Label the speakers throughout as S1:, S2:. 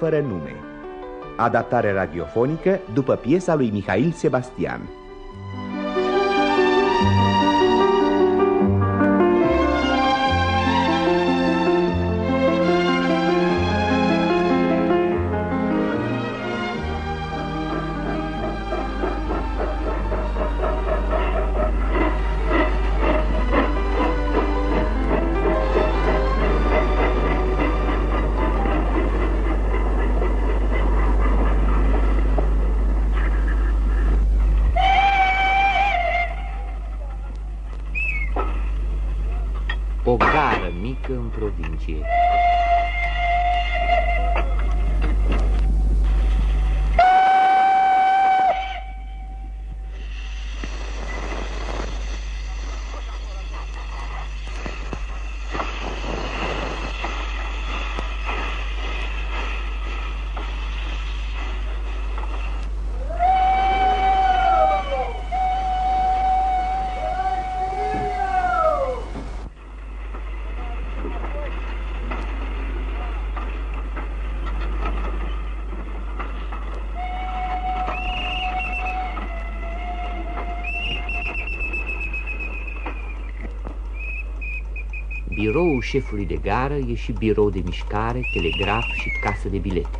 S1: Steaua fără nume. Adaptare radiofonică după piesa lui Mihail Sebastian
S2: șefului de gară e și birou de mișcare, telegraf și casă de bilete.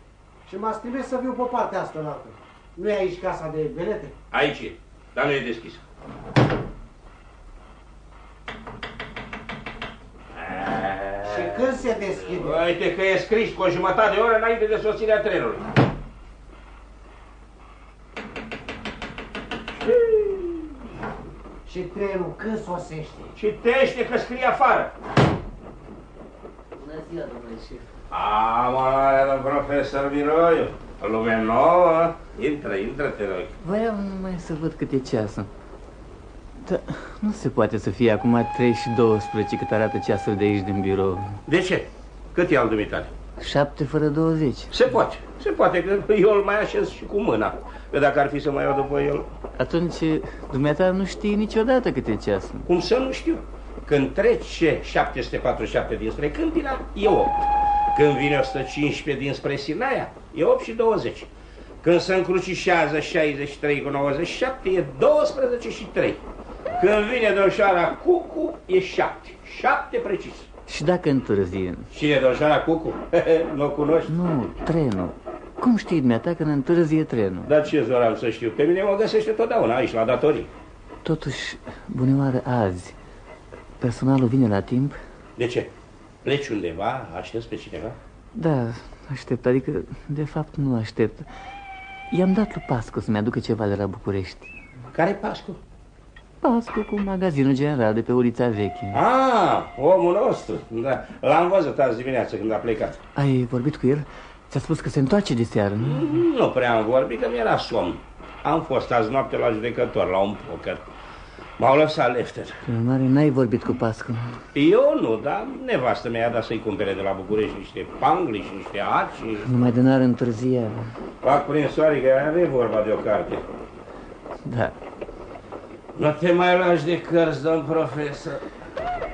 S3: și m-ați trimis să viu pe partea asta altă. Nu e aici casa de belete?
S4: Aici e, dar nu e deschisă.
S3: când se deschide?
S4: Uite că e scris cu o jumătate de oră înainte de sosirea trenului.
S3: Și trenul când sosește?
S4: Citește că scrie afară.
S3: Bună ziua, domnule șef.
S4: A, mă, domn profesor Miroiu. Lume nouă. Intră, intră, te rog.
S5: Voiam numai să văd cât e ceasul. Da, nu se poate să fie acum 3 și 12 cât arată ceasul de aici din birou.
S4: De ce? Cât e al dumitale?
S5: 7 fără 20.
S4: Se poate. Se poate că eu îl mai așez și cu mâna. Că dacă ar fi să mai iau după el...
S5: Atunci, dumneata nu știi niciodată cât e ceasul.
S4: Cum să nu știu? Când trece 747 dinspre Câmpina, e 8. Când vine 115 dinspre Sinaia, e 8 și 20. Când se încrucișează 63 cu 97, e 12 și 3. Când vine domșoara Cucu, e șapte. Șapte precis.
S5: Și dacă întârzie?
S4: Cine e domșoara Cucu? nu o cunoști?
S5: Nu, trenul. Cum știi dumneata când întârzie trenul?
S4: Dar ce zoram să știu? Pe mine mă găsește totdeauna aici, la datorii.
S5: Totuși, bunioară azi, personalul vine la timp?
S4: De ce? Pleci undeva? Aștepți pe cineva?
S5: Da, aștept, adică de fapt nu aștept. I-am dat lui Pascu să-mi aducă ceva de la București.
S4: Care Pascu?
S5: Pascu cu magazinul general de pe ulița veche.
S4: Ah, omul nostru. Da. L-am văzut azi dimineață când a plecat.
S5: Ai vorbit cu el? Ți-a spus că se întoarce de seară, nu?
S4: Nu prea am vorbit, că mi-era somn. Am fost azi noapte la judecător, la un poker. M-au lăsat lefter.
S5: Prin mare, n-ai vorbit cu Pascu?
S4: Eu nu, dar nevastă mi-a dat să-i cumpere de la București niște pangli și niște aci.
S5: Numai de n-ar întârzia.
S4: Fac prin soare că are vorba de o carte.
S5: Da,
S4: nu te mai lași de cărți, domn profesor.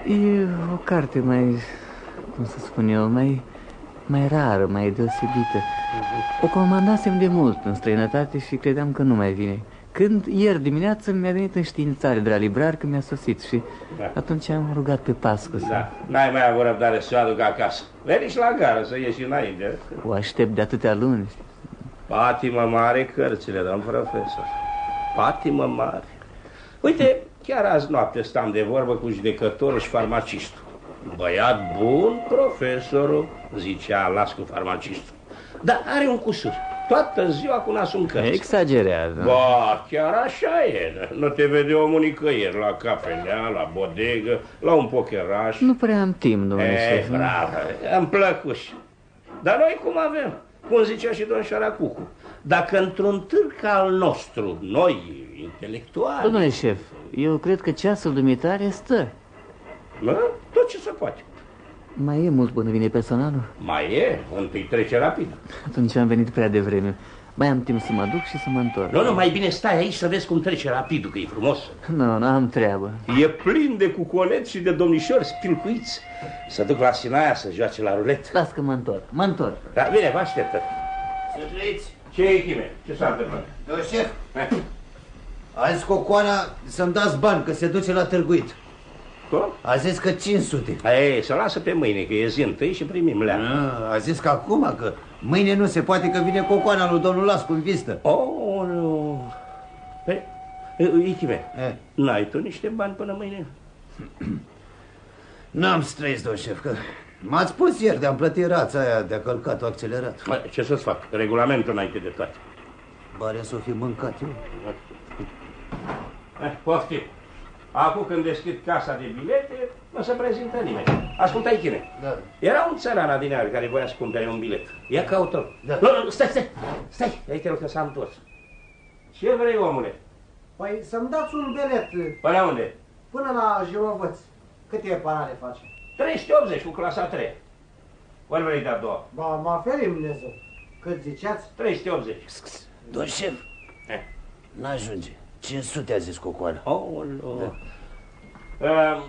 S5: E o carte mai, cum să spun eu, mai, mai rară, mai deosebită. O comandasem de mult în străinătate și credeam că nu mai vine. Când ieri dimineață mi-a venit înștiințare de la librar că mi-a sosit și
S4: Da.
S5: atunci am rugat pe Pascu să
S4: Da, n-ai mai avut răbdare să o aduc acasă. Veni și la gară să ieși înainte.
S5: o aștept de atâtea luni.
S4: Patimă mare cărțile, domn profesor. Patimă mare. Uite, chiar azi noapte stam de vorbă cu judecătorul și farmacistul. Băiat bun, profesorul, zicea, las cu farmacistul. Dar are un cusur. Toată ziua cu nasul în cărți.
S5: Exagerează.
S4: Ba, chiar așa e. Nu te vede omul nicăieri, la cafenea, la bodegă, la un pocheraș.
S5: Nu prea am timp, domnule
S4: E,
S5: șef.
S4: bravo, am plăcut. Dar noi cum avem? Cum zicea și domn Șaracucu, dacă într-un târg al nostru, noi, intelectuali,
S5: Domnule șef, eu cred că ceasul dumitare stă.
S4: mă, tot ce se poate.
S5: Mai e mult până vine personalul?
S4: Mai e, întâi trece rapid.
S5: Atunci am venit prea devreme. Mai am timp să mă duc și să mă întorc.
S4: Nu, nu, mai bine stai aici să vezi cum trece rapidul, că e frumos.
S5: Nu, nu am treabă.
S4: E plin de cuconeți și de domnișori spilcuiți. Să duc la Sinaia să joace la rulet.
S5: Las că mă întorc. Mă întorc.
S4: Da, bine, vă așteptă.
S6: Să trăiți.
S4: Ce e, Chime? Ce s-a întâmplat?
S6: Domnul șef,
S4: Eh,
S6: a zis Cocoana să-mi dați bani, că se duce la târguit.
S4: Cum?
S6: A zis că 500.
S4: Ei, să lasă pe mâine, că e zi întâi și primim lea.
S6: A, a zis că acum, că mâine nu se poate, că vine Cocoana lui domnul Lascu în vizită.
S4: Oh, nu. Păi, Ichime,
S6: Eh,
S4: n-ai tu niște bani până mâine?
S6: N-am străiți, domnul șef, că m-ați spus ieri de-am plătit rața aia de-a călcat accelerat.
S4: Mă, ce să-ți fac? Regulamentul înainte de toate.
S6: Pare să o fi mâncat eu.
S4: Eh, poftim. Acum când deschid casa de bilete, nu se prezintă nimeni. Ascultă, Ichime.
S6: Da.
S4: Era un țăran adinear care voia să cumpere un bilet. Ia caută
S6: Da.
S4: Nu, nu, stai, stai, stai. Aici te rog că s-a întors. Ce vrei, omule?
S3: Păi să-mi dați un bilet
S4: Până unde?
S3: până la Jirovăț. Câte parale face?
S4: 380 cu clasa 3. Ori vrei de a doua?
S3: Ba, mă ferim Dumnezeu. Cât ziceați?
S4: 380.
S6: Domnul șef,
S4: Eh.
S6: n-ajunge. 500 a zis Cocoana.
S4: Oh, no. uh,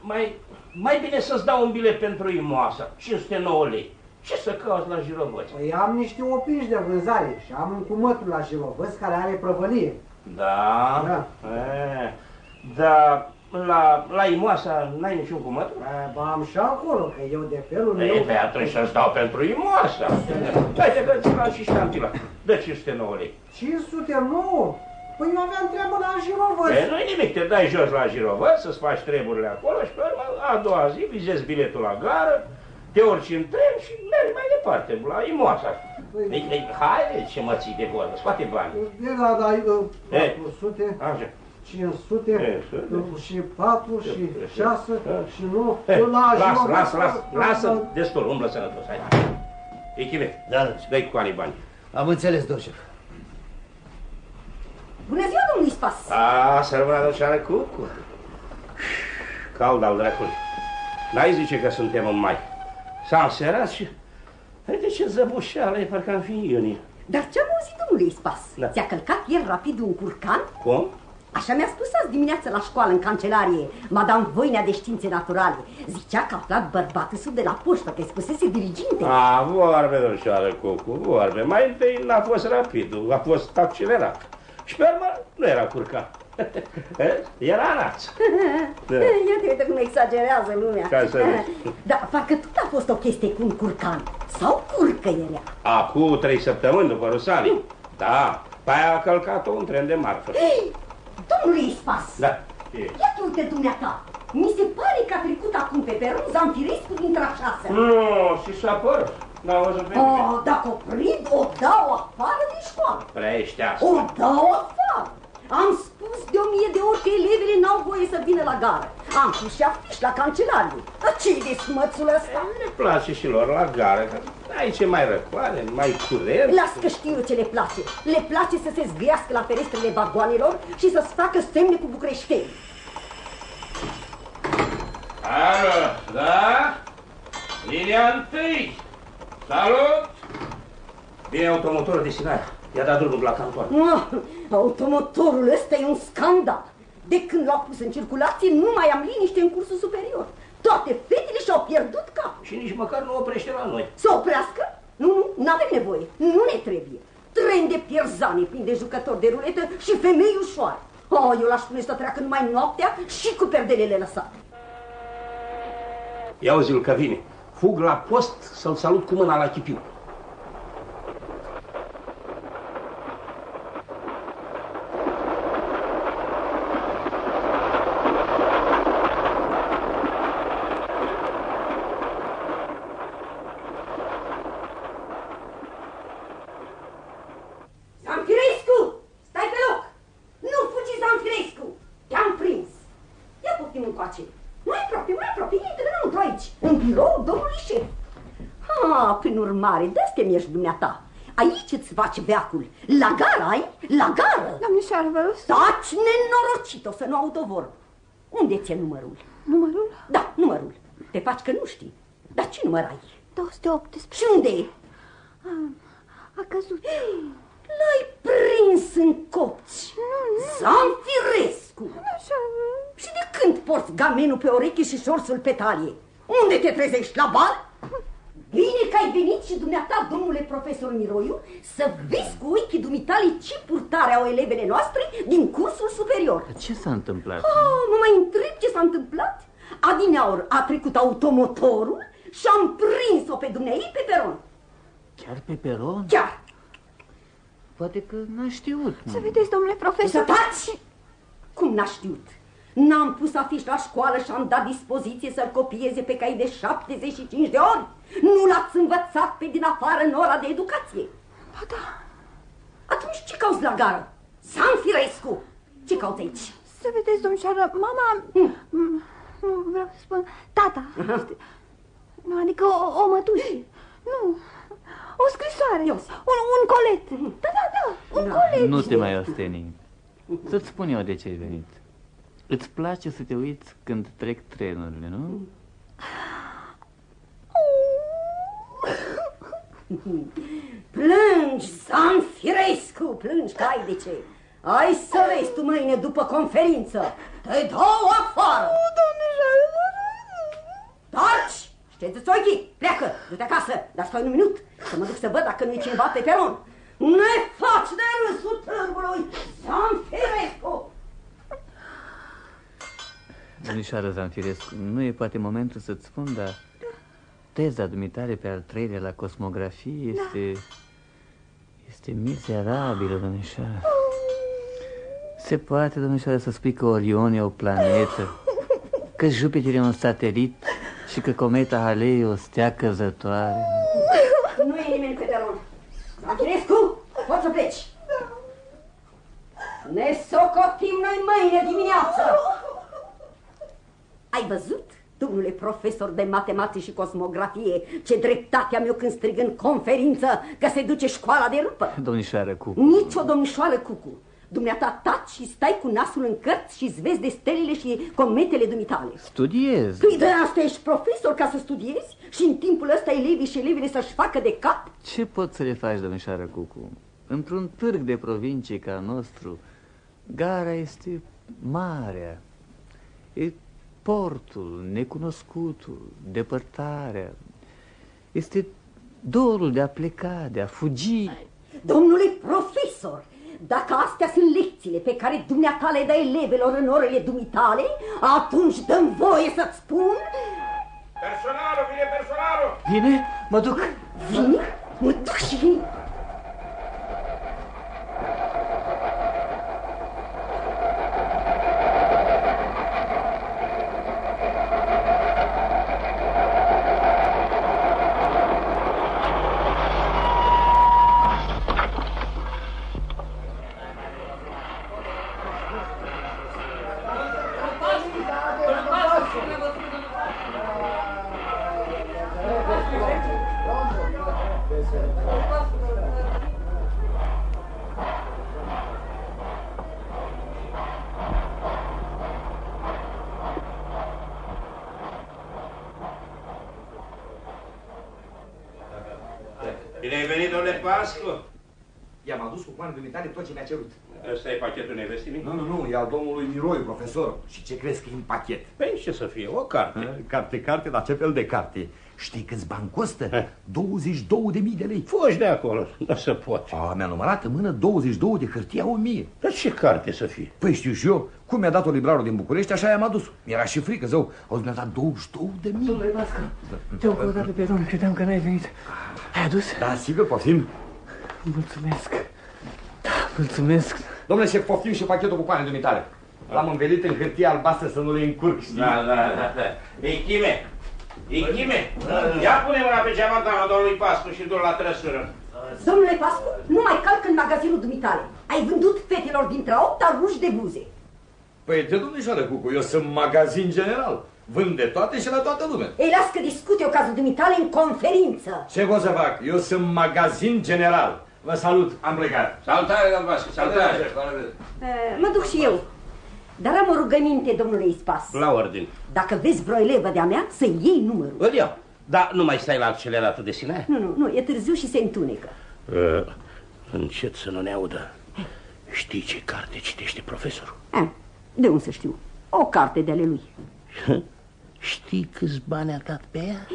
S4: mai, mai bine să-ți dau un bilet pentru imoasa, 509 lei. Ce să cauți la Jirovăț?
S3: Păi am niște opinși de vânzare și am un cumătul la Jirovăț care are prăvălie.
S4: Da?
S3: Da.
S4: E, da, la, la imoasa n-ai niciun cumăt?
S3: E, Ba, am și acolo, că eu de felul meu...
S4: Ei, pe atunci să-ți dau pentru imoasa. Uite că ți l-am și ștantila. Dă 509 lei.
S3: 509? Păi eu aveam treabă la Jirovăț.
S4: E, nu-i nimic, te dai jos la Girovă, să-ți faci treburile acolo și pe urmă, a doua zi, vizezi biletul la gară, te urci în tren și mergi mai departe, la Imoasa.
S3: Păi-
S4: Deci, deci, haide ce mă ții de vorbă, scoate bani.
S3: E, da, da, e,
S4: E.
S3: 400,
S4: Așa.
S3: 500
S4: E,
S3: și 4 și 6 și 9
S4: E,
S3: la
S4: lasă,
S3: Jirovăț,
S4: lasă, lasă,
S3: la-
S4: lasă, destul, umblă sănătos, hai. Echive,
S6: Da, domnul șef.
S4: dai cu anii bani.
S6: Am înțeles, domnul șef.
S7: Bună ziua, domnul Ispas!
S4: A, să rămână dulceară cucu. Cald al dracului. N-ai zice că suntem în mai. S-a înserat și... Uite ce zăbușeală e, parcă am fi în iunie.
S7: Dar ce-am auzit, domnule Ispas?
S4: Da.
S7: Ți-a călcat ieri rapid un curcan?
S4: Cum?
S7: Așa mi-a spus azi dimineață la școală, în cancelarie, Madame Voinea de Științe Naturale. Zicea că a aflat bărbatul sub de la poștă, că îi spusese diriginte.
S4: A, vorbe, domnișoară Cucu, vorbe. Mai întâi n-a fost rapid, a fost accelerat. Și pe urmă nu era curcan. era naț. Da.
S7: Iată, uite cum exagerează lumea.
S4: Ca să vezi.
S7: Dar parcă tot a fost o chestie cu un curcan. Sau curcă era.
S4: Acum trei săptămâni după Rusalii. Da, pe aia a călcat-o un tren de marfă.
S7: Ei, domnule Ispas!
S4: Da. ce e?
S7: Iată, uite, dumneata, mi se pare că a trecut acum pe peron Zamfirescu dintre a șasea.
S4: Nu, și s-a părut. N-a văzut pe nimeni.
S7: Oh, dacă o prind, o dau afară din școală.
S4: Prea ești
S7: O
S4: asta.
S7: dau afară. Am spus de o mie de ori că elevele n-au voie să vină la gară. Am pus și afiș la cancelarie. Dar ce-i de smățul ăsta?
S4: Le place și lor la gară, că aici e mai răcoare, mai curent.
S7: Las că știu ce le place. Le place să se zgâiască la ferestrele vagoanelor și să-ți facă semne cu bucreșteni.
S4: Alo, da? Linia întâi. Salut! Bine, automotorul de Sinaia. I-a dat drumul la canton.
S7: Ah, automotorul ăsta e un scandal. De când l-au pus în circulație, nu mai am liniște în cursul superior. Toate fetele și-au pierdut capul.
S4: Și nici măcar nu oprește la noi.
S7: Să oprească? Nu, nu, nu avem nevoie. Nu ne trebuie. Tren de pierzani plin de jucători de ruletă și femei ușoare. Oh, eu l-aș spune să treacă numai noaptea și cu perdelele lăsate.
S4: Ia uzi că vine. Fug la post să-l salut cu mâna la chipiu.
S7: Zanfirescu! Stai pe loc! Nu fugi, Zanfirescu! Te-am prins! Ia poftim încoace! Mai aproape, mai aproape, intră înăuntru aici, în birou domnului șef. Ah, prin urmare, de-asta te ești dumneata. Aici îți faci veacul. La gară ai? La gară!
S8: Domnișoară, vă rog,
S7: Taci, nenorocit-o, să nu aud o vorbă. Unde ți-e numărul?
S8: numărul
S7: Da, numărul. Te faci că nu știi. Dar ce număr ai?
S8: 218.
S7: Și unde e?
S8: A căzut.
S7: L-ai prins în copți. Zanfirescu!
S8: Așa,
S7: Și de când porți gamenul pe oreche și șorțul pe talie? Unde te trezești? La bal? Bine că ai venit și dumneata, domnule profesor Miroiu, să vezi cu ochii dumitale ce purtare au elevele noastre din cursul superior.
S5: Ce s-a întâmplat?
S7: Oh, mă mai întreb ce s-a întâmplat? Adineaur a trecut automotorul și am prins-o pe dumneai pe peron.
S5: Chiar pe peron?
S7: Chiar.
S5: Poate că n-a știut.
S8: să vedeți, domnule
S7: Să
S8: profesor.
S7: taci! Cum n-a știut? N-am pus afiș la școală și am dat dispoziție să-l copieze pe cai de 75 de ori. Nu l-ați învățat pe din afară în ora de educație.
S8: Ba da,
S7: Atunci ce cauți la gară? Zanfirescu! Ce cauți aici?
S8: să vedeți, domnișoară, mama...
S7: Hmm.
S8: Mm, Nu, vreau să spun, tata. Nu, adică o, o mătușă. Nu, o scrisoare.
S7: Ia
S8: Un, un colet. Da, da, da, un colet.
S5: Nu te mai osteni. Să-ți spun eu de ce ai venit. Îți place să te uiți când trec trenurile, nu?
S7: Plângi, Zanfirescu, plângi că ai de ce. Ai să vezi tu mâine după conferință. Te dau afară. Taci! Șteți-ți ochii, pleacă, du-te acasă, dar stai un minut, să mă duc să văd dacă nu e cineva pe peron. Ne faci de râsul târgului, Zanfirescu!
S5: Domnișoară Zanfirescu, nu e poate momentul să-ți spun, dar teza dumitare pe al treilea la cosmografie este... este mizerabilă, domnișoară. Se poate, domnișoară, să spui că Orion e o planetă, că Jupiter e un satelit și că cometa Halley e o stea căzătoare.
S7: Nu e nimeni pe peron. Zanfirescu, poți să pleci. Ne socotim noi mâine dimineață. Ai văzut, domnule profesor de matematici și cosmografie, ce dreptate am eu când strig în conferință că se duce școala de râpă?
S5: Domnișoară cu...
S7: Nici o domnișoară cucu. Dumneata taci și stai cu nasul în cărți și îți vezi de stelele și cometele dumitale.
S5: Studiez.
S7: Păi de asta ești profesor ca să studiezi și în timpul ăsta elevii și elevele să-și facă de cap?
S5: Ce poți să le faci, domnișoară Cucu? Într-un târg de provincie ca al nostru, gara este marea, e portul, necunoscutul, depărtarea, este dorul de a pleca, de a fugi.
S7: Domnule profesor, dacă astea sunt lecțiile pe care dumneata le dă elevelor în orele dumitale, atunci dăm voie să-ți spun...
S4: Personalul, vine personalul!
S5: Bine, mă duc.
S7: Vine, mă duc și vin.
S4: Bine ai venit, domnule Pascu!
S9: I-am adus cu coane dumitale tot ce mi-a cerut.
S4: Ăsta e pachetul nevestii
S9: Nu, nu, nu, e al domnului Miroiu, profesor. Și ce crezi că e în pachet?
S4: Păi ce să fie? O carte.
S9: Carte, carte, dar ce fel de carte? Știi câți bani costă? 22 de mii de lei.
S4: Foși de acolo, nu se poate.
S9: A, mi-a numărat în mână 22 de hârtie a 1000.
S4: Dar ce carte să fie?
S9: Păi știu și eu, cum mi-a dat-o librarul din București, așa i-am adus. Mi-era și frică, zău. Auzi, mi-a dat 22 de mii.
S5: Domnule Vască, te-au căutat pe domn, credeam că n-ai venit. Ai adus?
S9: Da, sigur, poftim.
S5: Mulțumesc. Da, mulțumesc.
S9: Domnule șef, poftim și pachetul cu pane dumitale. L-am învelit în hârtie albastră să nu le încurc, știi?
S4: Da, da, da, da. Echime, Echime, ia pune mâna pe geamantana domnului Pascu și du-l la trăsură.
S7: Domnule Pascu, nu mai calc în magazinul dumitale. Ai vândut fetelor dintre opt ruși de buze.
S9: Păi, de domnișoară Cucu, eu sunt magazin general. Vând de toate și la toată lumea.
S7: Ei, las că discut eu cazul dumitale în conferință.
S9: Ce pot să fac? Eu sunt magazin general. Vă salut, am plecat.
S4: Salutare, domnul Pascu, salutare.
S7: Uh, mă duc și eu. Dar am o rugăminte, domnule Ispas.
S4: La ordine.
S7: Dacă vezi vreo elevă de-a mea, să iei numărul.
S4: Îl iau. Da, nu mai stai la acceleratul de sine?
S7: Nu, nu, nu, e târziu și se întunecă.
S4: Uh, încet să nu ne audă. Știi ce carte citește profesorul?
S7: Eh, de unde să știu? O carte de ale lui.
S4: Știi câți bani a dat pe ea?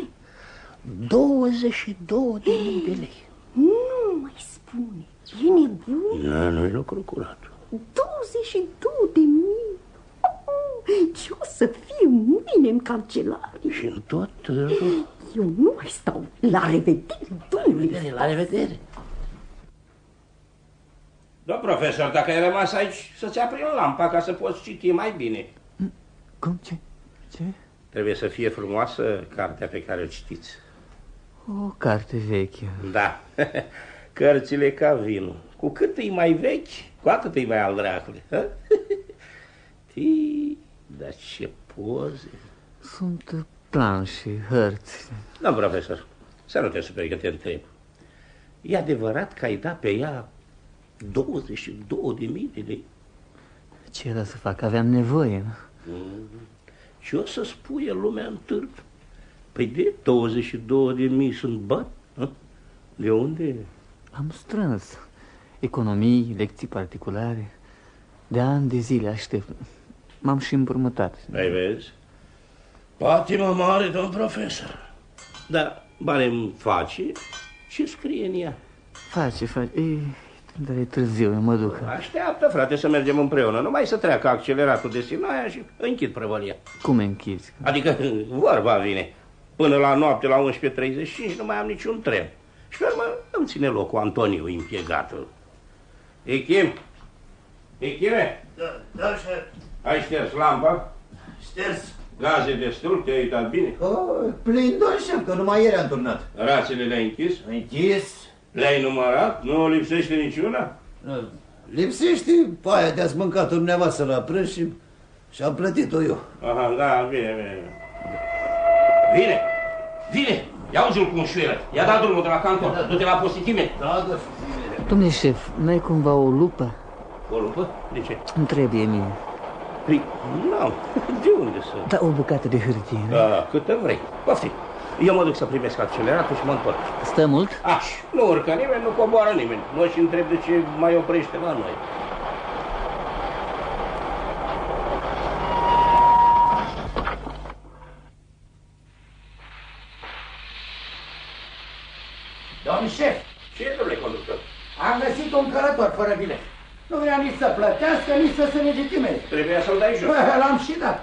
S4: 22 de mii de lei.
S7: Nu mai spune. E nebun.
S4: Nu, nu-i lucru curat.
S7: 22 de mii. Ce o să fie mâine în cancelarie?
S4: Și în tot târgul.
S7: Eu nu mai stau. La revedere, domnule.
S4: La revedere. Da, profesor, dacă ai rămas aici, să-ți aprin lampa ca să poți citi mai bine.
S5: Cum? Ce? Ce?
S4: Trebuie să fie frumoasă cartea pe care o citiți.
S5: O carte veche.
S4: Da, cărțile ca vinul. Cu cât e mai vechi, cu atât e mai al dracului. Tii, dar ce poze.
S5: Sunt planșe, hărți.
S4: Da, profesor, să nu te superi că te întreb. E adevărat că ai dat pe ea 22 de mii de lei?
S5: Ce era să fac? Aveam nevoie.
S4: Mm. Ce o să spui lumea în târg? Păi de 22 de mii sunt bani? Hă? De unde?
S5: Am strâns economii, lecții particulare. De ani de zile aștept. M-am și împrumutat.
S4: Ai vezi? Patimă mare, domn profesor. Dar bani îmi face ce scrie în ea.
S5: Face, face. Ei, dar e târziu, eu mă duc.
S4: Așteaptă, frate, să mergem împreună. Numai să treacă acceleratul de sinaia și închid prăvălia.
S5: Cum închizi?
S4: Adică vorba vine. Până la noapte, la 11.35, nu mai am niciun tren. Și pe urmă îmi ține locul Antoniu, impiegatul. Echim? Echime?
S6: Da, da, șef.
S4: Ai șters lampa?
S6: Șters.
S4: Gaze destul, te-ai uitat bine?
S6: Oh, plin, domn șef, că numai ieri am turnat.
S4: Rațele le-ai închis?
S6: Închis.
S4: Le-ai numărat? Nu lipsește niciuna?
S6: Nu. Lipsește paia de-ați mâncat-o dumneavoastră la prânz și, și am plătit-o eu.
S4: Aha, da, bine, bine. Vine! Vine! Ia uzi-l cum șuieră. I-a dat drumul de la cantor. Du-te la postitime.
S6: Da, da.
S5: Domnule șef, n-ai cumva o lupă?
S4: O lupă? De ce?
S5: Îmi trebuie mie.
S4: Păi, nu, de unde să...
S5: Da, o bucată de hârtie. nu?
S4: Da, câtă vrei. Poftim. Eu mă duc să primesc acceleratul și mă întorc.
S5: Stă mult?
S4: Aș, nu urcă nimeni, nu coboară nimeni. Nu și întreb de ce mai oprește la noi.
S10: Domn șef,
S4: Ce e, domnule conductor?
S10: am găsit un călător fără bilet. Nu vrea nici să plătească, nici să se legitimeze.
S4: Trebuia să-l dai jos.
S10: Bă, L-am și dat.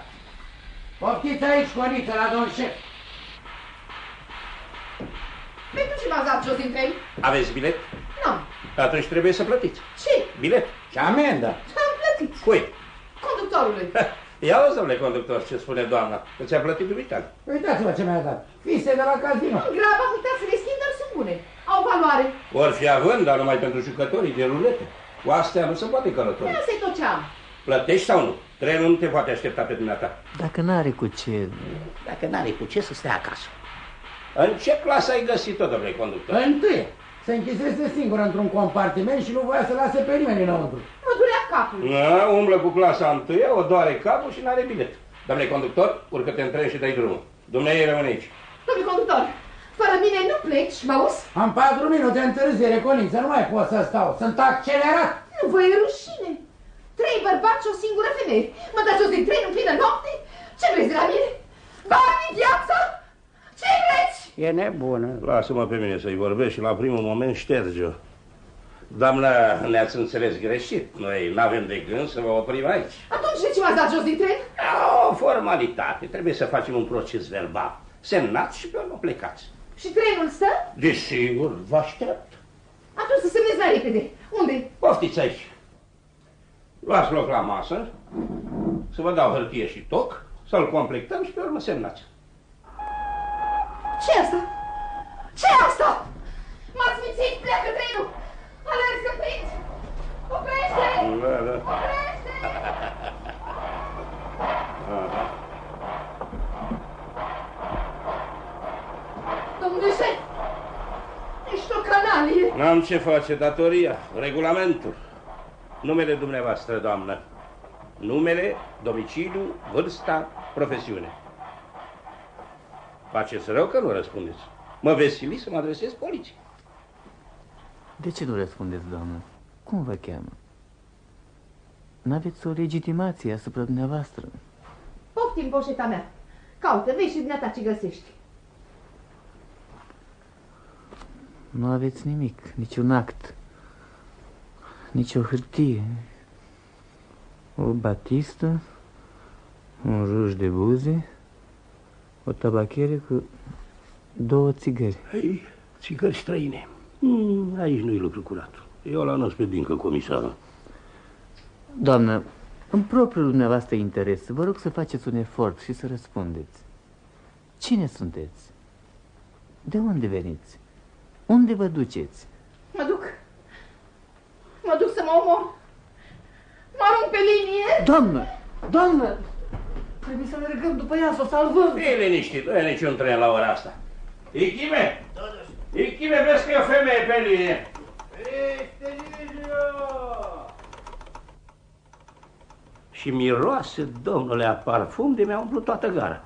S10: Poftiți aici, Moniță, la domn șef.
S11: Pentru ce m-ați dat jos din tren?
S4: Aveți bilet?
S11: Nu.
S4: Atunci trebuie să plătiți.
S11: Ce?
S4: Bilet.
S10: Și amendă.
S11: Am plătit.
S4: Cui?
S11: Conductorului.
S4: Ia o, domnule conductor, ce spune doamna. Că ți-a plătit dumitale.
S10: Uitați-vă ce mi-a dat. Fise de la casino.
S11: Graba, uitați să le schimb, dar sunt bune. Au valoare.
S4: Or fi având, dar numai pentru jucătorii de rulete. Cu astea nu se poate călători.
S11: Asta e tot ce am.
S4: Plătești sau nu? Trenul nu te poate aștepta pe dumneata.
S5: Dacă n-are cu ce...
S4: Dacă n-are cu ce să stea acasă. În ce clasă ai găsit-o, domnule conductor?
S10: Întâi, se închisese singur într-un compartiment și nu voia să lase pe nimeni înăuntru.
S11: Mă durea capul.
S4: Na, umblă cu clasa întâia, o doare capul și n-are bilet. Domnule conductor, urcă-te în tren și dai drumul. Dumnezeu rămâne aici.
S11: Domnule conductor, fără Fără mine nu pleci, mă auzi?
S10: Am patru minute întârziere, Coniță, nu mai pot să stau. Sunt accelerat.
S11: Nu vă e rușine. Trei bărbați și o singură femeie. Mă dați jos din tren în plină noapte? Ce vreți de la mine? Banii, viața? Ce vreți?
S10: E nebună.
S4: Lasă-mă pe mine să-i vorbesc și la primul moment șterge-o. Doamna, ne-ați înțeles greșit. Noi n-avem de gând să vă oprim aici.
S11: Atunci de ce m-ați dat jos din tren?
S4: O formalitate. Trebuie să facem un proces verbal. Semnați și pe urmă plecați.
S11: Și trenul stă?
S4: Desigur, vă aștept.
S11: Atunci să semnezi mai repede. Unde?
S4: Poftiți aici. Luați loc la masă, să vă dau hârtie și toc, să-l completăm și pe urmă semnați.
S11: ce asta? ce asta? M-ați mințit, pleacă trenul! Alerg să prind! Oprește!
S4: Da, da.
S11: Oprește! Domnule șef! Ești o canalie!
S4: N-am ce face, datoria, regulamentul. Numele dumneavoastră, doamnă. Numele, domiciliu, vârsta, profesiune. Faceți rău că nu răspundeți. Mă veseli să mă adresez poliției.
S5: De ce nu răspundeți, doamnă? Cum vă cheamă? N-aveți o legitimație asupra dumneavoastră.
S11: Poftim poșeta mea. Caută, vezi și dumneata ce găsești.
S5: Nu aveți nimic, niciun act, nici o hârtie. O batistă, un ruj de buze, o tabachere cu două țigări.
S4: Ei, țigări străine. Mm, aici nu-i lucru curat. Eu la nos pe dincă, comisară.
S5: Doamnă, în propriul dumneavoastră interes, vă rog să faceți un efort și să răspundeți. Cine sunteți? De unde veniți? Unde vă duceți?
S11: Mă duc. Mă duc să mă omor. Mă arunc pe linie.
S5: Doamnă! Doamnă! Trebuie să mergem după ea, să o salvăm.
S4: Fii liniștit, nu e niciun tren la ora asta. Ichime! Ichime, vezi că e o femeie pe linie. Și miroase, domnule, a parfum de mi-a umplut toată gara.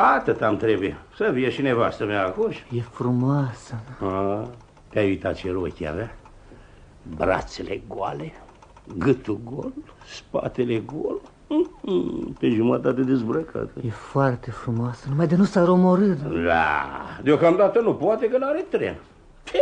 S4: Atât am trebuie. Să vie și nevastă mea acum.
S5: E frumoasă.
S4: A, te-ai uitat ce rochi avea? Brațele goale, gâtul gol, spatele gol, Mhm, pe jumătate dezbrăcată.
S5: E foarte frumoasă, numai de nu s-ar omorât.
S4: Da, deocamdată nu poate că n-are tren. Ce?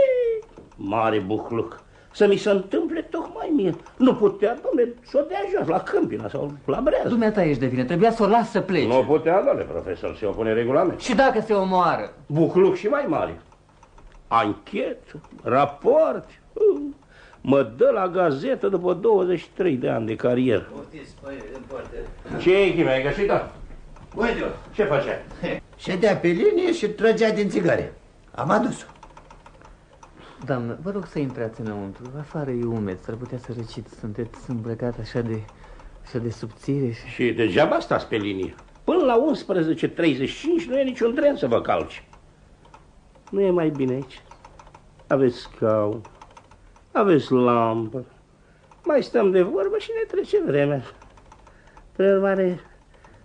S4: Mare bucluc. Să mi se întâmple tocmai mie. Nu putea, domnule, să o dea jos la Câmpina sau la Brează.
S5: Dumneata ești de vină, trebuia să o las să plece.
S4: Nu putea, domnule profesor, se opune regulament.
S5: Și dacă se omoară?
S4: Bucluc și mai mare. Anchetă, raport. uh, Mă dă la gazetă după 23 de ani de carieră. Ce echime ai găsit-o?
S6: Uite-o.
S4: Ce făcea?
S6: Ședea pe linie și trăgea din țigare. Am adus-o.
S5: Doamnă, vă rog să intrați înăuntru. Afară e umed, s-ar putea să răciți. Sunteți îmbrăcat așa de, așa de subțire și...
S4: Și degeaba stați pe linie. Până la 11.35 nu e niciun tren să vă calci. Nu e mai bine aici? Aveți scaun, aveți lampă, mai stăm de vorbă și ne trece vremea. Pe urmare,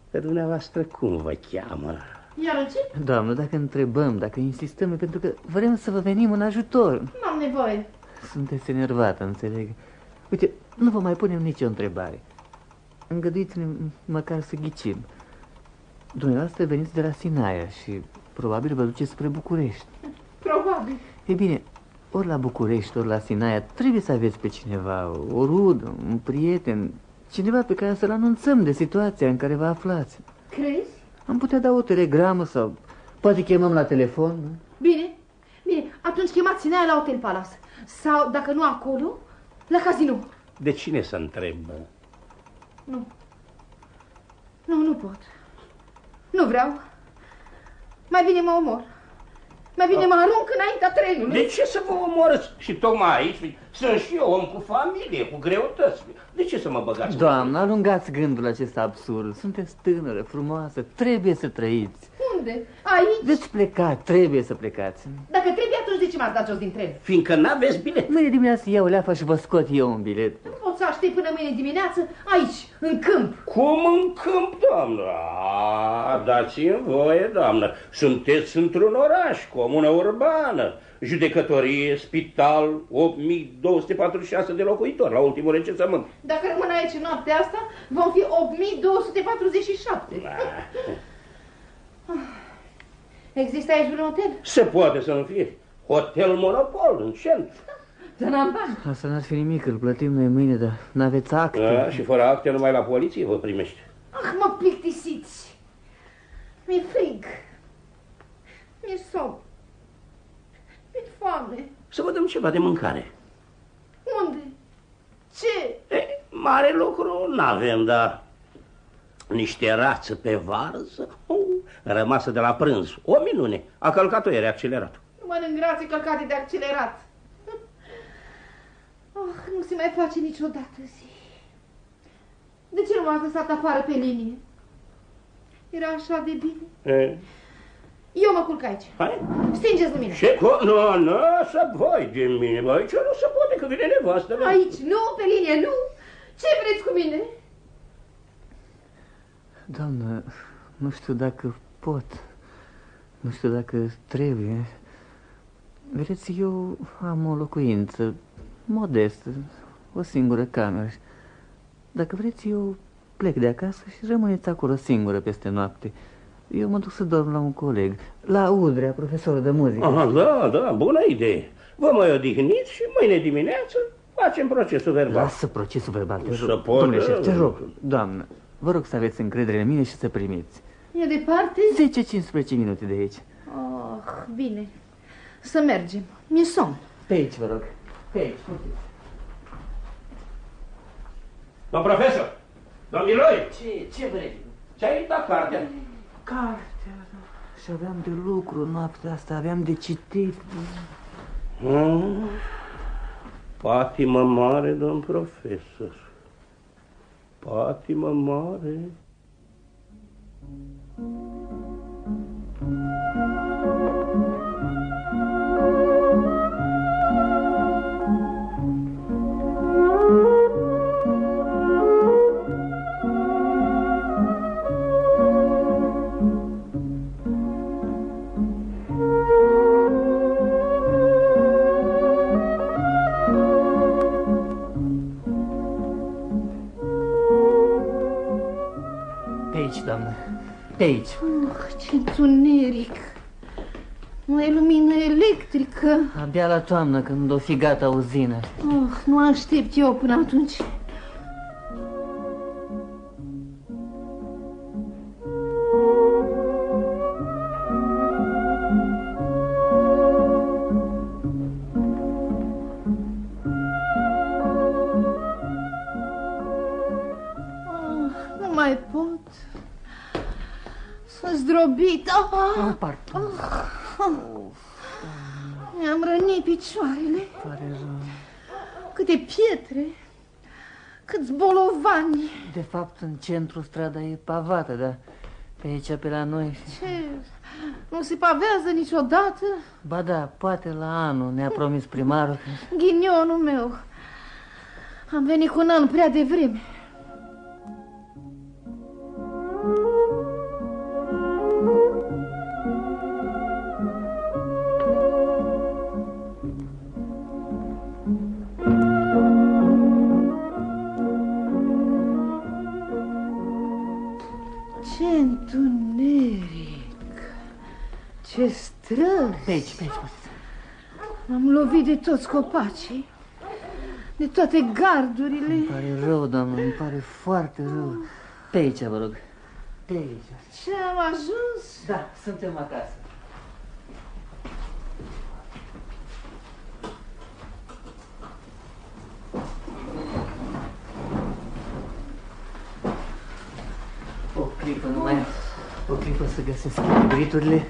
S4: pe dumneavoastră cum vă cheamă?
S11: Iar ce?
S5: Doamnă, dacă întrebăm, dacă insistăm, e pentru că vrem să vă venim în ajutor.
S11: Nu am nevoie.
S5: Sunteți enervată, înțeleg. Uite, nu vă mai punem nicio întrebare. Îngăduiți-ne măcar să ghicim. Dumneavoastră veniți de la Sinaia și probabil vă duceți spre București.
S11: Probabil.
S5: E bine, ori la București, ori la Sinaia, trebuie să aveți pe cineva, o rudă, un prieten, cineva pe care să-l anunțăm de situația în care vă aflați.
S11: Crezi?
S5: Am putea da o telegramă sau poate chemăm la telefon. nu?
S11: Bine, bine. Atunci chemați Sinaia la Hotel Palace. Sau, dacă nu acolo, la casino.
S4: De cine să întreb?
S11: Nu. Nu, nu pot. Nu vreau. Mai bine mă omor. Mai bine mă arunc înaintea trenului.
S4: De ce să vă omorâți? Și tocmai aici sunt și eu om cu familie, cu greutăți. De ce să mă băgați?
S5: Doamnă, alungați gândul acesta absurd. Sunteți tânără, frumoasă, trebuie să trăiți.
S11: Unde? Aici?
S5: Veți pleca, trebuie să plecați.
S11: Dacă trebuie, atunci de ce m-ați dat jos din tren?
S4: Fiindcă n-aveți bilet.
S5: Mâine dimineață iau leafa și vă scot eu un bilet.
S11: Nu pot să aștept până mâine dimineață aici, în câmp.
S4: Cum în câmp, doamnă? A, dați-mi voie, doamnă. Sunteți într-un oraș, comună urbană, judecătorie, spital, 8246 de locuitori la ultimul recensământ.
S11: Dacă rămân aici în noaptea asta, vom fi 8247. Există aici un hotel?
S4: Se poate să nu fie. Hotel Monopol, în centru.
S11: Să n-am bani.
S5: Asta n-ar fi nimic, îl plătim noi mâine, dar n-aveți acte.
S4: Da, și fără acte numai la poliție vă primește.
S11: Ah, mă plictisiți. Mi-e frig. Mi-e somn. Mi-e foame.
S4: Să vă dăm ceva de mâncare.
S11: Unde? Ce?
S4: E, mare lucru n-avem, dar niște rață pe varză, uh, rămasă de la prânz. O minune. A călcat-o ieri accelerat.
S11: Nu mănânc grație călcate de accelerat. Oh, nu se mai face niciodată zi. De ce nu m-ați lăsat afară pe linie? Era așa de bine.
S4: E,
S11: Eu mă culc aici.
S4: hai.
S11: Stingeți lumina.
S4: Ce co... Nu, nu, să voi de mine, bă, aici nu se poate, că vine nevastă mea.
S11: Aici, nu, pe linie, nu. Ce vreți cu mine?
S5: Doamnă, nu știu dacă pot. Nu știu dacă trebuie. Vedeți, eu am o locuință modestă, o singură cameră. Dacă vreți, eu plec de acasă și rămâneți acolo singură peste noapte. Eu mă duc să dorm la un coleg, la Udrea, profesorul de muzică.
S4: Aha, da, da, bună idee. Vă mai odihniți și mâine dimineață facem procesul verbal.
S5: Lasă procesul verbal, te
S4: Să
S5: rog.
S4: pot,
S5: Domnule
S4: da,
S5: șef, te
S4: da.
S5: rog, doamnă, vă rog să aveți încredere în mine și să primiți.
S11: E departe?
S5: 10-15 minute de aici.
S11: Oh, bine. Să mergem. Mi-e somn.
S5: Pe aici, vă rog. Pe aici.
S4: Domn profesor, domn Miloi,
S5: Ce, ce vrei?
S4: ce-ai dat cartea?
S5: Cartea. Și aveam de lucru noaptea asta, aveam de citit.
S4: Hmm. Patimă mare, domn profesor. Patimă mare.
S5: Pe Pe aici.
S11: Oh, ce întuneric. Nu e lumină electrică.
S5: Abia la toamnă, când o fi gata uzina.
S11: Oh, nu aștept eu până atunci.
S5: De fapt, în centru strada e pavată, dar pe aici, pe la noi...
S11: Ce? Nu se pavează niciodată?
S5: Ba da, poate la anul ne-a promis primarul.
S11: Ghinionul meu. Am venit cu un an prea devreme. Ce străzi!
S5: Pe aici, pe aici.
S11: M-am lovit de toți copacii, de toate gardurile.
S5: Îmi pare rău, doamnă, îmi pare foarte rău. Pe aici, vă rog. Pe aici.
S11: Ce am ajuns?
S5: Da, suntem acasă. O clipă numai, o clipă să găsesc echilibriturile.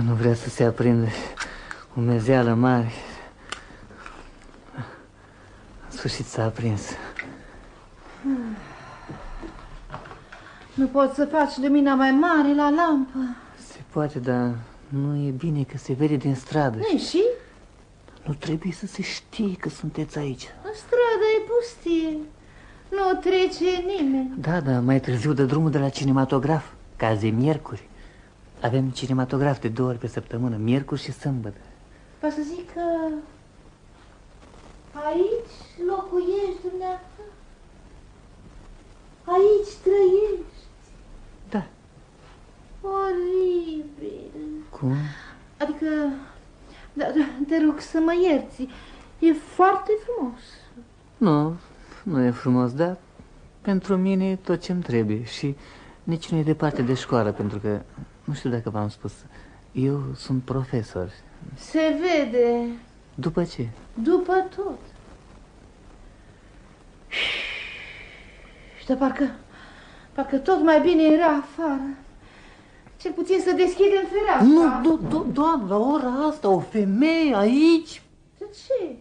S5: Nu vrea să se aprindă o mezeală mare. În sfârșit s-a aprins.
S11: Nu poți să faci lumina mai mare la lampă.
S5: Se poate, dar Nu e bine că se vede din stradă.
S11: Nu și?
S5: Nu trebuie să se știe că sunteți aici.
S11: Strada e pustie. Nu trece nimeni.
S5: Da, da, mai târziu de drumul de la cinematograf, ca azi e miercuri. Avem cinematograf de două ori pe săptămână, miercuri și sâmbătă.
S11: Va să zic că aici locuiești dumneavoastră. Aici trăiești.
S5: Da.
S11: Oribil.
S5: Cum?
S11: Adică, da, da, te rog să mă ierți. E foarte frumos.
S5: Nu, nu e frumos, dar pentru mine e tot ce-mi trebuie și nici nu e departe de școală, pentru că, nu știu dacă v-am spus, eu sunt profesor.
S11: Se vede
S5: După ce?
S11: după tot. Și de parcă, parcă tot mai bine era afară. Cel puțin să deschidem fereastra.
S5: Nu, do, do, doamnă, la ora asta, o femeie aici?
S11: De ce?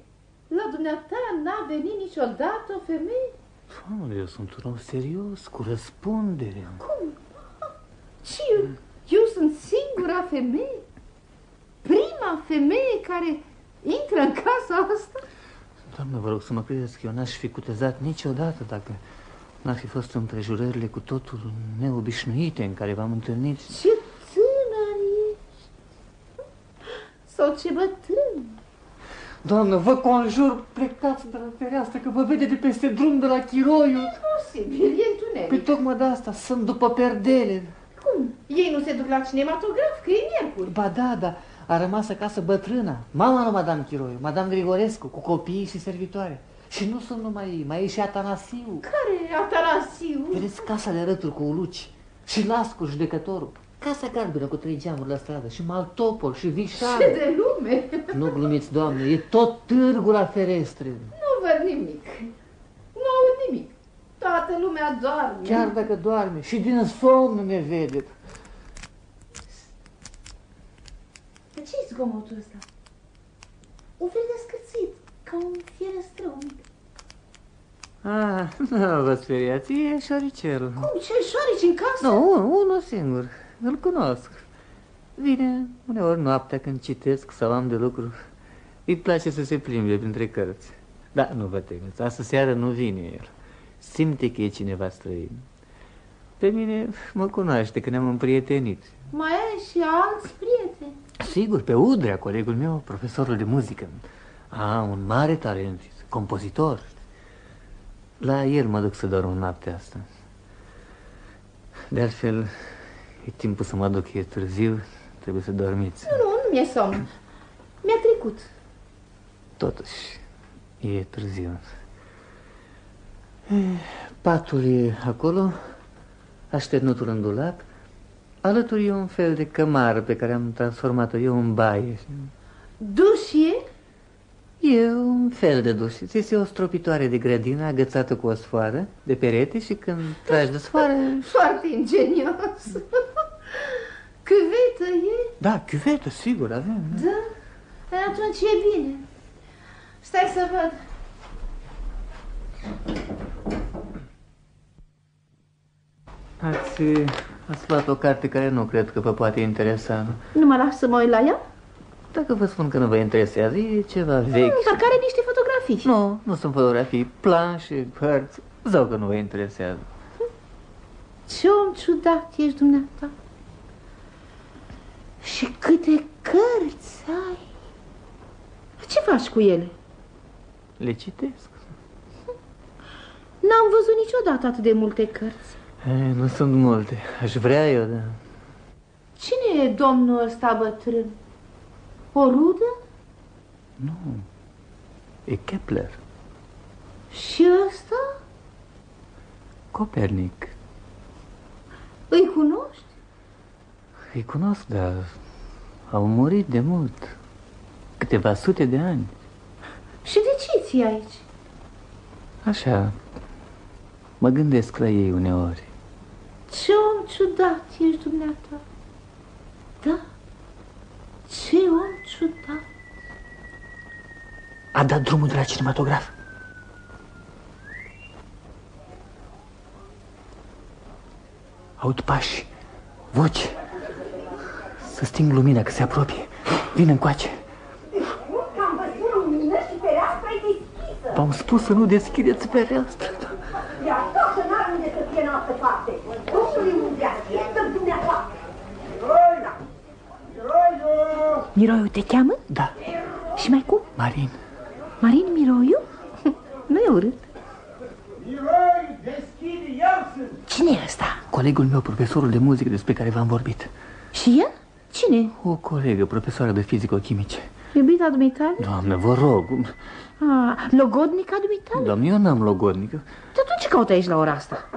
S11: La dumneata n-a venit niciodată o femeie?
S5: Doamne, eu sunt un om serios, cu răspundere.
S11: Cum? Ce? Eu, eu sunt singura femeie? Prima femeie care intră în casa asta?
S5: Doamne, vă rog să mă credeți că eu n-aș fi cutezat niciodată dacă n-ar fi fost împrejurările cu totul neobișnuite în care v-am întâlnit.
S11: Ce tânăr ești! Sau ce bătrân!
S5: Doamnă, vă conjur, plecați de la fereastră, că vă vede de peste drum de la Chiroiu.
S11: Posibil, e întuneric.
S5: Pe tocmai de asta sunt după perdele.
S11: Cum? Ei nu se duc la cinematograf, că e miercuri.
S5: Ba da, da, a rămas acasă bătrâna, mama lui Madame Chiroiu, Madame Grigorescu, cu copiii și servitoare. Și nu sunt numai ei, mai e și Atanasiu.
S11: Care e Atanasiu?
S5: Vedeți casa de alături cu uluci și Lascu, judecătorul. Casa galbenă cu trei geamuri la stradă și Maltopol și Vișar.
S11: Ce de lume!
S5: Nu glumiți, doamne, e tot târgul la ferestre.
S11: Nu văd nimic. Nu aud nimic. Toată lumea doarme.
S5: Chiar dacă doarme și din somn nu ne vede.
S11: Dar ce-i zgomotul ăsta? Un fel de scârțit, ca un fierăstrău mic.
S5: Ah, nu vă speriați, e șoricelul.
S11: Cum? Ce șorici în casă?
S5: Nu, unul, unul singur, îl cunosc. Vine uneori noaptea când citesc sau am de lucru. Îi place să se plimbe printre cărți. Da, nu vă temeți, astă seară nu vine el. Simte că e cineva străin. Pe mine mă cunoaște că ne-am împrietenit.
S11: Mai ai și alți prieteni.
S5: Sigur, pe Udrea, colegul meu, profesorul de muzică. A, un mare talent, compozitor. La el mă duc să dorm noaptea asta. De altfel, e timpul să mă duc, e târziu, trebuie să dormiți.
S11: Nu, nu, nu mi-e somn. Mi-a trecut.
S5: Totuși, e târziu. Eh, Patul e acolo, așternutul în dulap, alături e un fel de cămară pe care am transformat-o eu în baie.
S11: Duș e?
S5: E un fel de duș. Este o stropitoare de grădină agățată cu o sfoară de perete și când tragi de sfoară...
S11: Foarte ingenios. Câvetă e?
S5: Da, chiuvetă, sigur, avem.
S11: Da? E, Atunci e bine. Stai să văd.
S5: Ați, ați luat o carte care nu cred că vă poate interesa. nu?
S11: Nu mă las să mă uit la ea?
S5: Dacă vă spun că nu vă interesează, e ceva vechi.
S11: Dar care niște fotografii.
S5: Nu, nu sunt fotografii, planșe, hărți. Zău că nu vă interesează.
S11: Ce om ciudat ești dumneata. Și câte cărți ai. Ce faci cu ele?
S5: Le citesc.
S11: N-am văzut niciodată atât de multe cărți.
S5: E, nu sunt multe. Aș vrea eu, dar...
S11: Cine e domnul ăsta bătrân? O rudă?
S5: Nu. E Kepler.
S11: Și ăsta?
S5: Copernic.
S11: Îi cunoști?
S5: Îi cunosc, dar au murit de mult. Câteva sute de ani.
S11: Și de ce ți aici?
S5: Așa, mă gândesc la ei uneori.
S11: Ce om ciudat ești dumneata. Da, ce om ciudat.
S5: A dat drumul de la cinematograf. Aud pași, voci. să sting lumina, că se apropie. Vine încoace.
S7: Că am văzut lumină și fereastra e deschisă.
S5: V-am spus să nu deschideți fereastra.
S7: Iar toată n-are unde să fie în altă parte. Domnului Undrea, este dumneavoastră. Da.
S8: Miroiu te cheamă?
S5: Da,
S8: Și mai cum?
S5: Marin.
S8: Marin Miroiu? Nu e urât.
S3: Miroi, deschide, eu sunt.
S8: Cine e ăsta?
S5: Colegul meu, profesorul de muzică despre care v-am vorbit.
S8: Și el? Cine?
S5: O colegă, profesoară de fizico-chimice.
S8: Iubita dumitale?
S5: Doamne, vă rog.
S8: Ah, logodnica dumitale?
S5: Doamne, eu n-am logonică.
S8: Dar tu ce caută aici la ora asta?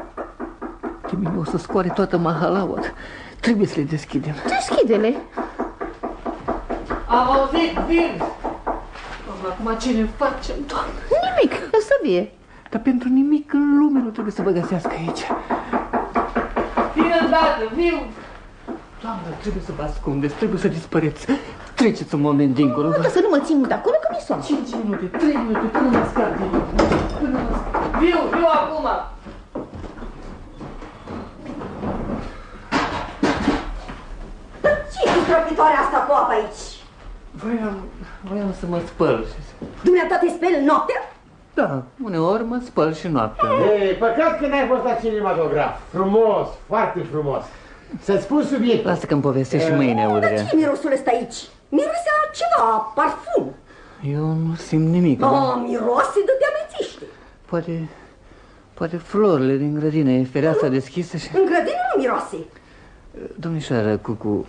S5: De mine o să scoare toată mahalaua. Trebuie să le deschidem.
S8: Deschide-le.
S5: Am auzit, vin! Doamne, acum ce ne facem, doamne?
S8: Nimic, o să vie.
S5: Dar pentru nimic în lume nu trebuie să vă găsească aici. Vine îndată, viu! Doamne, trebuie să vă ascundeți, trebuie să dispăreți. Treceți un moment dincolo.
S8: Nu, dar să nu mă țin mult acolo că mi somn.
S5: 5 minute, 3 minute, până mă scade. Până mă scade. Viu, viu acum!
S7: Ce e stropitoarea asta cu apă aici?
S5: Voiam, voiam să mă spăl.
S7: Dumneata te speli noaptea?
S5: Da, uneori mă spăl și noaptea.
S3: Ei, păcat că n-ai fost la cinematograf. Frumos, foarte frumos. Să-ți spun subiect.
S5: Lasă că-mi povestești și mâine,
S7: Dar
S5: Audrey.
S7: ce mirosul ăsta aici? Miroase a ceva, parfum.
S5: Eu nu simt nimic.
S7: Oh, miroase de te amețiște.
S5: Poate, poate florile din grădină, e fereastra deschisă și...
S7: În grădină nu miroase.
S5: Domnișoară Cucu,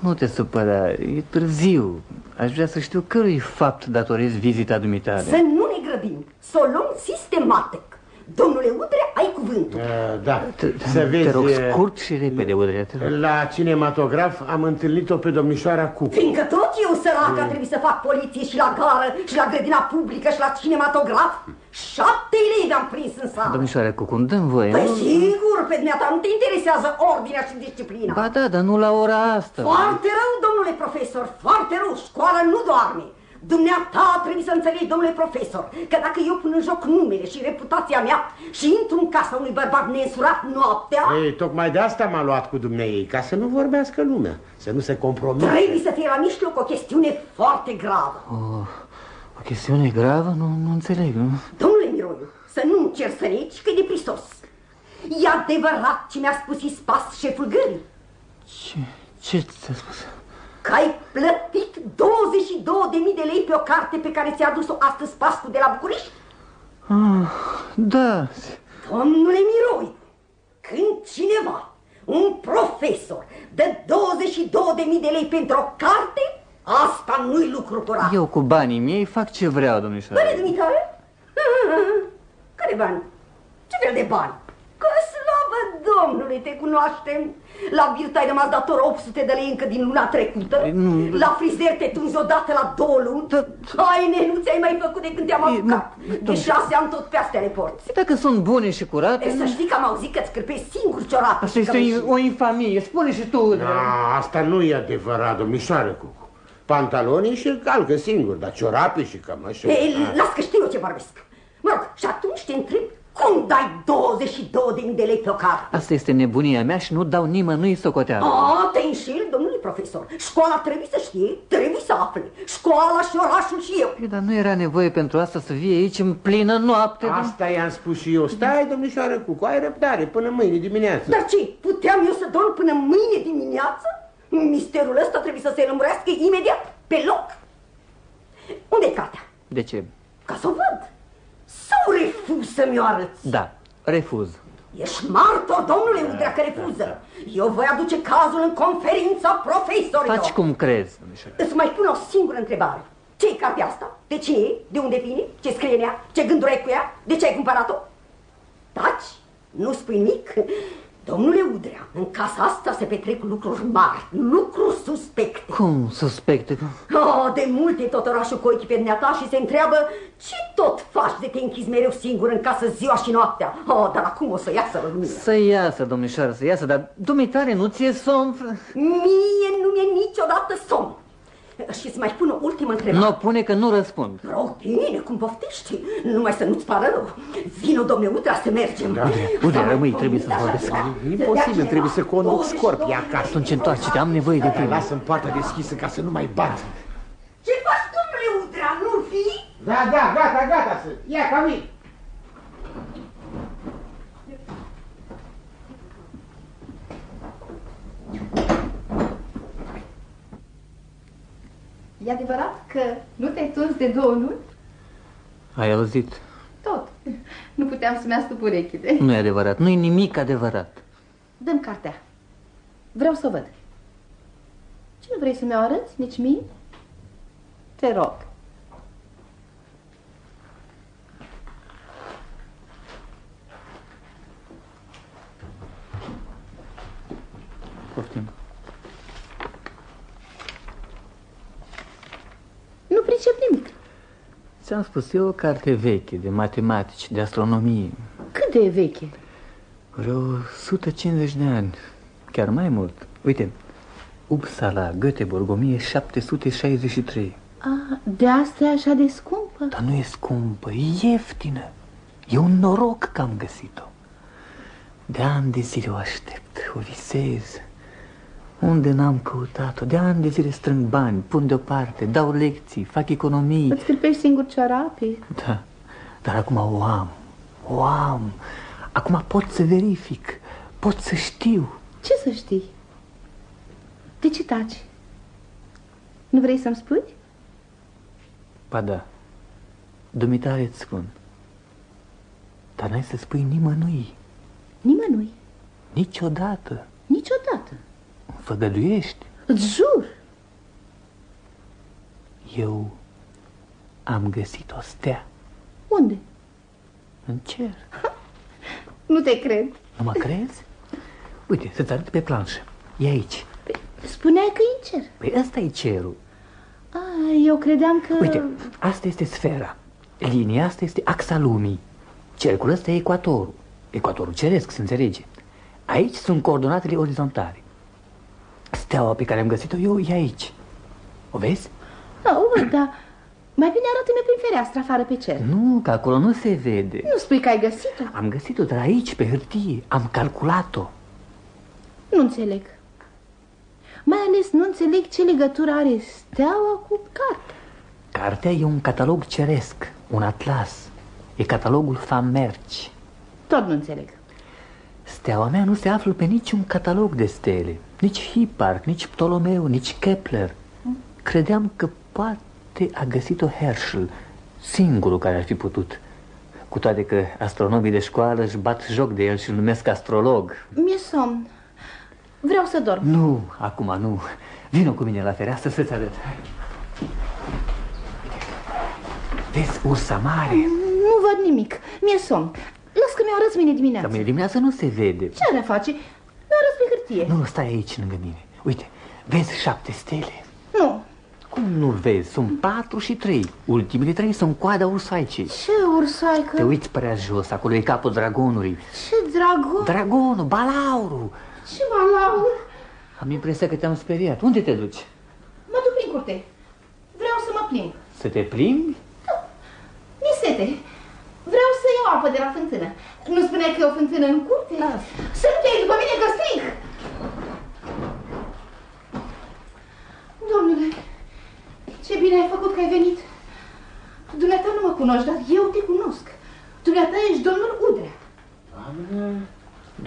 S5: nu te supăra, e târziu. Aș vrea să știu cărui fapt datorezi vizita dumitare.
S7: Să nu ne grăbim, să o luăm sistematic. Domnule Udrea, ai cuvântul.
S3: Uh, da,
S5: Te-
S3: să vezi...
S5: Te rog,
S3: uh,
S5: scurt și repede, Audrey, te rog.
S3: La cinematograf am întâlnit-o pe domnișoara Cucu.
S7: Fiindcă tot eu, săraca, trebuie să fac poliție și la gară, și la grădina publică, și la cinematograf, șapte elevi am prins în sală.
S5: Domnișoară Cucu, îmi dăm voie,
S7: Păi
S5: nu?
S7: sigur, pe dumneata nu te interesează ordinea și disciplina.
S5: Ba da, dar nu la ora asta.
S7: Foarte rău, domnule profesor, foarte rău, școala nu doarme. Dumneata trebuie să înțelegi, domnule profesor, că dacă eu pun în joc numele și reputația mea și intru în casa unui bărbat neînsurat noaptea,
S3: Ei, tocmai de asta m-a luat cu dumneei, ca să nu vorbească lumea, să nu se compromită.
S7: trebuie să fie la mijloc o chestiune foarte gravă.
S5: O, o chestiune gravă? Nu, nu înțeleg, nu?
S7: Domnule Miroiu, să nu încerci să negi că e de prisos. E adevărat ce mi-a spus Ispas, șeful gării,
S5: Ce, ce ți-a spus?
S7: Că ai plătit 22.000 de lei pe o carte pe care ți-a adus-o astăzi Pascu de la București?
S5: Ah, da,
S7: Domnule Miroi, când cineva, un profesor, dă 22.00000 de lei pentru o carte, asta nu-i lucru curat.
S5: eu cu banii mei fac ce vreau, domnișoară.
S7: Bani dumitare? Care bani? Ce fel de bani? Că slavă Domnului, te cunoaștem. La Birt ai rămas dator 800 de lei încă din luna trecută.
S5: nu.
S7: La frizer te tunzi odată la două luni. Haine, nu ți-ai mai făcut de când te-am apucat. De șase ani tot pe astea le porți.
S5: Dacă sunt bune și curate...
S7: E, să știi că am auzit că-ți scârpești singur ciorapi.
S5: Asta este o infamie, spune și tu.
S3: Da, asta nu e adevărat, domnișoară Cucu. Pantalonii și calcă singur, dar ciorapii și cămăși...
S7: Ei, las că știu eu ce vorbesc. Mă rog, și atunci te întreb, cum dai 22.000 de lei pe o carte?
S5: Asta este nebunia mea și nu dau nimănui socoteală.
S7: A, te înșel, domnule profesor. Școala trebuie să știe, trebuie să afle. Școala și orașul și eu.
S5: Păi, Dar nu era nevoie pentru asta să vie aici în plină noapte.
S3: Asta i-am spus și eu. Stai, domnișoară Cucu, ai răbdare până mâine dimineață.
S7: Dar ce, puteam eu să dorm până mâine dimineață? Misterul ăsta trebuie să se lămurească imediat, pe loc. Unde-i cartea?
S5: De ce?
S7: Ca să o văd. Sau refuz să mi-o arăți?
S5: Da, refuz.
S7: Ești martor, domnule Udrea, că refuză. Eu voi aduce cazul în conferința profesorilor.
S5: Faci cum crezi, domnișoară.
S7: Îți mai pun o singură întrebare. ce e cartea asta? De cine e? De unde vine? Ce scrie în ea? Ce gânduri ai cu ea? De ce ai cumpărat-o? Taci? Nu spui nimic? Domnule Udrea, în casa asta se petrec lucruri mari, lucruri suspecte.
S5: Cum suspecte?
S7: Oh, de multe tot orașul cu ochii pe dumneata și se întreabă ce tot faci de te închizi mereu singur în casă ziua și noaptea. Oh, dar acum o să iasă la lumină.
S5: Să iasă, domnișoară, să iasă, dar dumitare nu ți-e somn? fră?
S7: Mie nu mi-e niciodată somn. Și îți mai pun o ultimă întrebare.
S5: Nu pune că nu răspund.
S7: Rog, bine, cum poftești. Numai să nu-ți pară rău. Vino, domne Udrea, să mergem.
S5: Da, unde rămâi? Trebuie să vorbesc.
S1: Imposibil, trebuie să conduc scorpii acasă.
S5: Atunci întoarce-te, am nevoie de tine.
S1: Lasă-mi poarta deschisă ca să nu mai bat.
S7: Ce faci, domnule Udrea, nu fi?
S3: Da, da, gata, gata să... Ia, ca vin.
S11: E adevărat că nu te-ai tuns de două luni?
S5: Ai auzit?
S11: Tot. Nu puteam să-mi astup urechile.
S5: Nu e adevărat, nu e nimic adevărat.
S11: Dăm cartea. Vreau să o văd. Ce nu vrei să mi-o arăți, nici mie? Te rog.
S5: Poftim.
S11: Nu pricep nimic.
S5: Ți-am spus, e o carte veche de matematici, de astronomie.
S11: Cât de veche?
S5: Vreo 150 de ani, chiar mai mult. Uite, Uppsala, Göteborg, 1763.
S11: A, de asta e așa de scumpă?
S5: Dar nu e scumpă, e ieftină. E un noroc că am găsit-o. De ani de zile o aștept, o visez. Unde n-am căutat-o? De ani de zile strâng bani, pun deoparte, dau lecții, fac economii.
S11: Îți cârpești singur ciorapii?
S5: Da, dar acum o am, o am. Acum pot să verific, pot să știu.
S11: Ce să știi? De ce taci? Nu vrei să-mi spui?
S5: Ba da, dumitare îți spun. Dar n-ai să spui nimănui,
S11: Nimănui.
S5: niciodată.
S11: Niciodată.
S5: Făgăduiești?
S11: Îți jur.
S5: Eu am găsit o stea
S11: Unde?
S5: în cer.
S11: Nu te cred.
S5: Nu mă crezi? Uite, să-ți arăt pe planșă. E aici.
S11: Spuneai că e în cer.
S5: Păi ăsta e cerul.
S11: A, eu credeam că...
S5: Uite, asta este sfera. Linia asta este axa lumii. Cercul ăsta e ecuatorul. Ecuatorul ceresc, se înțelege. Aici sunt coordonatele orizontale. Steaua pe care am găsit-o eu e aici. O vezi?
S11: Da, o văd, dar mai bine arată-mi prin fereastră afară pe cer.
S5: Nu, că acolo nu se vede.
S11: Nu spui că ai găsit-o?
S5: Am găsit-o, dar aici, pe hârtie. Am calculat-o.
S11: Nu înțeleg. Mai ales nu înțeleg ce legătură are steaua cu cartea.
S5: Cartea e un catalog ceresc, un atlas. E catalogul Famerci.
S11: Tot nu înțeleg.
S5: Steaua mea nu se află pe niciun catalog de stele. Nici Hipparch, nici Ptolomeu, nici Kepler. Credeam că poate a găsit-o Herschel, singurul care ar fi putut. Cu toate că astronomii de școală își bat joc de el și îl numesc astrolog.
S11: Mi-e somn. Vreau să dorm.
S5: Nu, acum nu. Vino cu mine la fereastră să-ți arăt. Vezi ursa mare?
S11: Nu văd nimic. Mi-e somn. Las că mi-o arăți mâine dimineață.
S5: Dar mâine dimineață nu se vede.
S11: Ce are a face? Mi-o arăți pe hârtie.
S5: Nu, stai aici lângă mine. Uite, vezi șapte stele?
S11: Nu.
S5: Cum nu vezi? Sunt patru și trei. Ultimele trei sunt coada ursoaicei.
S11: Ce ursaică?
S5: Te uiți prea jos, acolo e capul dragonului.
S11: Ce dragon?
S5: Dragonul, balaurul.
S11: Ce balaur?
S5: Am impresia că te-am speriat. Unde te duci?
S11: Mă duc prin curte. Vreau să mă plimb.
S5: Să te plimbi?
S11: Mi sete. Vreau să iau apă de la fântână. Nu spuneai că e o fântână în curte?
S5: Las.
S11: Să nu te iei după mine că strig. Domnule, ce bine ai făcut că ai venit. Dumneata nu mă cunoști, dar eu te cunosc. Dumneata ești domnul Udrea.
S1: Doamne,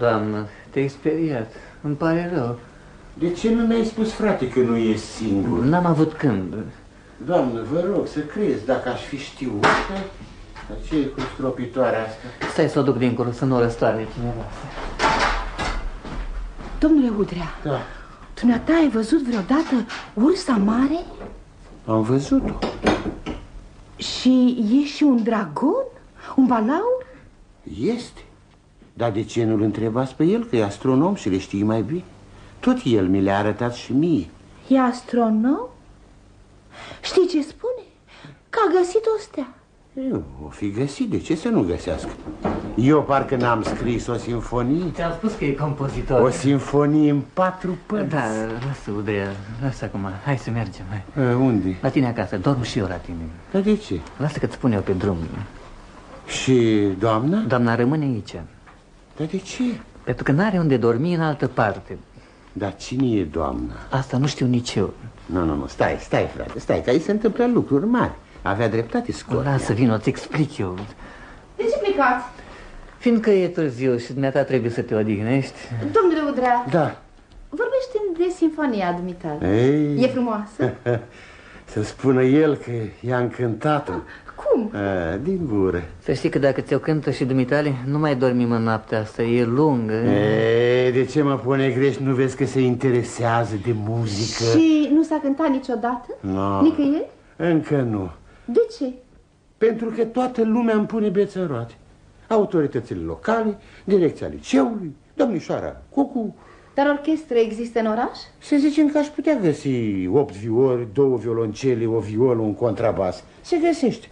S5: Doamnă, te-ai speriat. Îmi pare rău.
S1: de ce nu mi-ai spus, frate, că nu e singur?
S5: N-am avut când.
S1: Doamnă, vă rog să crezi, dacă aș fi știut, dar ce e cu stropitoarea asta?
S5: Stai să o duc dincolo, să nu o răstoarne cineva.
S11: Domnule Udrea,
S1: Da.
S11: dumneata ai văzut vreodată ursa mare?
S1: Am văzut-o.
S11: Și e și un dragon? Un balaur?
S1: Este. Dar de ce nu-l întrebați pe el, că e astronom și le știi mai bine? Tot el mi le-a arătat și mie.
S11: E astronom? Știi ce spune? Că a găsit o stea.
S1: Eu, o fi găsit, de ce să nu găsească? Eu parcă n-am scris o sinfonie.
S5: Ți-am spus că e compozitor.
S1: O sinfonie în patru părți.
S5: Da, lasă, Udrea, lasă acum. Hai să mergem, hai.
S1: A, unde?
S5: La tine acasă, dorm și eu la tine.
S1: Dar de ce?
S5: Lasă că-ți spun eu pe drum.
S1: Și doamna?
S5: Doamna rămâne aici.
S1: Dar de ce?
S5: Pentru că n-are unde dormi în altă parte.
S1: Dar cine e doamna?
S5: Asta nu știu nici eu.
S1: Nu, nu, nu, stai, stai, frate, stai, că aici se întâmplă lucruri mari. Avea dreptate scot.
S5: Lasă, vino, ți explic eu.
S11: De ce plecați?
S5: Fiindcă e târziu și dumneata trebuie să te odihnești.
S11: Domnule Udrea,
S1: Da.
S11: vorbește de sinfonia dumitale.
S1: Ei.
S11: E frumoasă?
S1: Să spună el că i-a încântat
S11: Cum?
S1: A, din gură.
S5: Să știi că dacă ți-o cântă și dumitale, nu mai dormim în noaptea asta, e lungă.
S1: E, de ce mă pune greș? Nu vezi că se interesează de muzică?
S11: Și nu s-a cântat niciodată?
S1: No.
S11: Nicăieri?
S1: Încă nu.
S11: De ce?
S1: Pentru că toată lumea îmi pune beță în roate. Autoritățile locale, direcția liceului, domnișoara Cucu.
S11: Dar orchestră există în oraș?
S1: Să zicem că aș putea găsi opt viori, două violoncele, o violă, un contrabas. Se găsește.